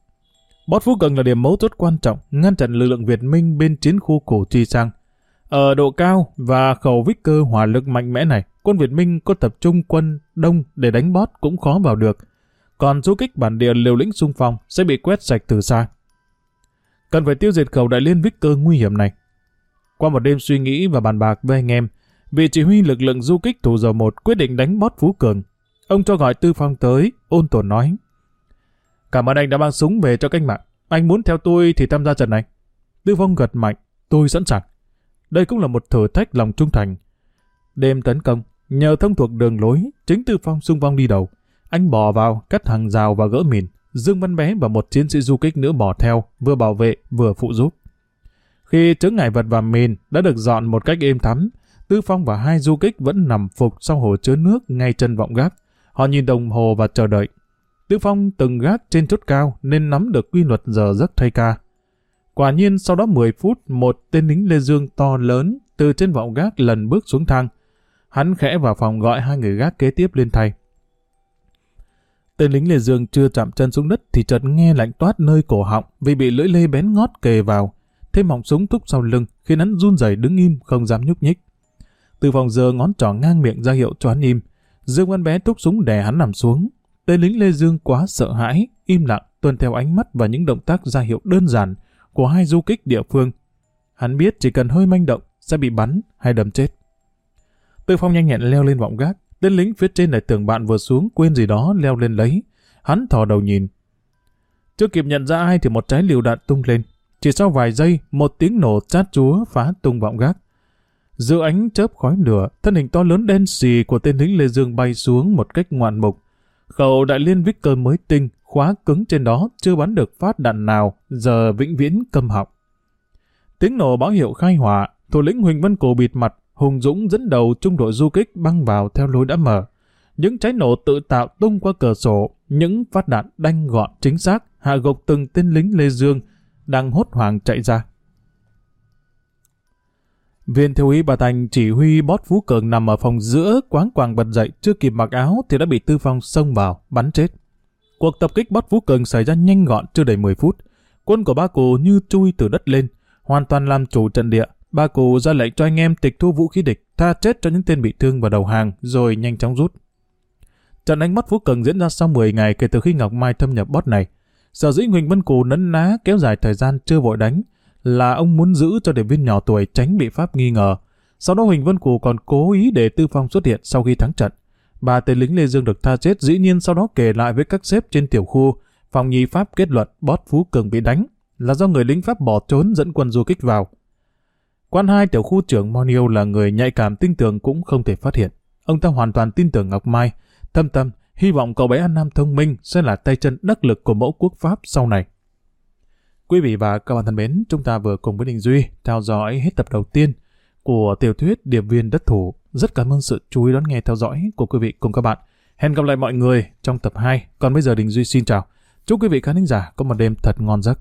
Bót Phú Cường là điểm mấu chốt quan trọng ngăn chặn lực lượng Việt Minh bên chiến khu cổ chi sang. Ở độ cao và khẩu Victor hỏa lực mạnh mẽ này, quân Việt Minh có tập trung quân đông để đánh bót cũng khó vào được, còn du kích bản địa liều lĩnh xung phong sẽ bị quét sạch từ xa. Cần phải tiêu diệt khẩu đại liên Victor nguy hiểm này. Qua một đêm suy nghĩ và bàn bạc với anh em, vị chỉ huy lực lượng du kích thủ dầu một quyết định đánh bót Phú Cường. Ông cho gọi Tư Phong tới, ôn tồn nói. Cảm ơn anh đã mang súng về cho cách mạng. Anh muốn theo tôi thì tham gia trận này. Tư Phong gật mạnh, tôi sẵn sàng. Đây cũng là một thử thách lòng trung thành. Đêm tấn công, nhờ thông thuộc đường lối, chính Tư Phong xung vong đi đầu. Anh bò vào, cắt hàng rào và gỡ mìn. Dương Văn Bé và một chiến sĩ du kích nữa bò theo, vừa bảo vệ, vừa phụ giúp. Khi chứng ngại vật và mìn đã được dọn một cách êm thắm, Tư Phong và hai du kích vẫn nằm phục sau hồ chứa nước ngay chân vọng gác. Họ nhìn đồng hồ và chờ đợi. Tư Phong từng gác trên chốt cao nên nắm được quy luật giờ giấc thay ca. Quả nhiên sau đó 10 phút, một tên lính Lê Dương to lớn từ trên vọng gác lần bước xuống thang. Hắn khẽ vào phòng gọi hai người gác kế tiếp lên thay. Tên lính Lê Dương chưa chạm chân xuống đất thì chợt nghe lạnh toát nơi cổ họng vì bị lưỡi lê bén ngót kề vào. Thêm họng súng thúc sau lưng khiến hắn run rẩy đứng im không dám nhúc nhích. Từ phòng giờ ngón trỏ ngang miệng ra hiệu cho hắn im. Dương Văn Bé thúc súng đè hắn nằm xuống. Tên lính Lê Dương quá sợ hãi, im lặng tuân theo ánh mắt và những động tác ra hiệu đơn giản của hai du kích địa phương. Hắn biết chỉ cần hơi manh động sẽ bị bắn hay đâm chết. Tư Phong nhanh nhẹn leo lên vọng gác, Tên lính phía trên lại tưởng bạn vừa xuống quên gì đó leo lên lấy. Hắn thò đầu nhìn. Chưa kịp nhận ra ai thì một trái liều đạn tung lên. Chỉ sau vài giây, một tiếng nổ chát chúa phá tung vọng gác. Giữa ánh chớp khói lửa, thân hình to lớn đen xì của tên lính Lê Dương bay xuống một cách ngoạn mục. Khẩu đại liên Victor mới tinh, khóa cứng trên đó, chưa bắn được phát đạn nào, giờ vĩnh viễn câm họng. Tiếng nổ báo hiệu khai hỏa, thủ lĩnh Huỳnh Văn Cổ bịt mặt, Hùng Dũng dẫn đầu trung đội du kích băng vào theo lối đã mở. Những trái nổ tự tạo tung qua cửa sổ, những phát đạn đanh gọn chính xác hạ gục từng tên lính Lê Dương đang hốt hoảng chạy ra. Viên thiếu úy Bà Thành chỉ huy bót Phú Cường nằm ở phòng giữa quán quàng bật dậy chưa kịp mặc áo thì đã bị Tư Phong xông vào, bắn chết. Cuộc tập kích bắt Phú Cường xảy ra nhanh gọn chưa đầy 10 phút. Quân của ba cụ như chui từ đất lên, hoàn toàn làm chủ trận địa, Ba cụ ra lệnh cho anh em tịch thu vũ khí địch, tha chết cho những tên bị thương và đầu hàng, rồi nhanh chóng rút. Trận đánh bắt Phú Cần diễn ra sau 10 ngày kể từ khi Ngọc Mai thâm nhập bót này. Sở dĩ Huỳnh Vân Cù nấn ná kéo dài thời gian chưa vội đánh là ông muốn giữ cho điệp viên nhỏ tuổi tránh bị Pháp nghi ngờ. Sau đó Huỳnh Vân Cù còn cố ý để Tư Phong xuất hiện sau khi thắng trận. Ba tên lính Lê Dương được tha chết dĩ nhiên sau đó kể lại với các sếp trên tiểu khu. Phòng nhì Pháp kết luận Bót Phú Cường bị đánh là do người lính Pháp bỏ trốn dẫn quân du kích vào. Quan hai tiểu khu trưởng Monio là người nhạy cảm tin tưởng cũng không thể phát hiện. Ông ta hoàn toàn tin tưởng Ngọc Mai, thâm tâm, hy vọng cậu bé An Nam thông minh sẽ là tay chân đắc lực của mẫu quốc Pháp sau này. Quý vị và các bạn thân mến, chúng ta vừa cùng với Đình Duy theo dõi hết tập đầu tiên của tiểu thuyết Điệp viên đất thủ. Rất cảm ơn sự chú ý đón nghe theo dõi của quý vị cùng các bạn. Hẹn gặp lại mọi người trong tập 2. Còn bây giờ Đình Duy xin chào. Chúc quý vị khán giả có một đêm thật ngon giấc.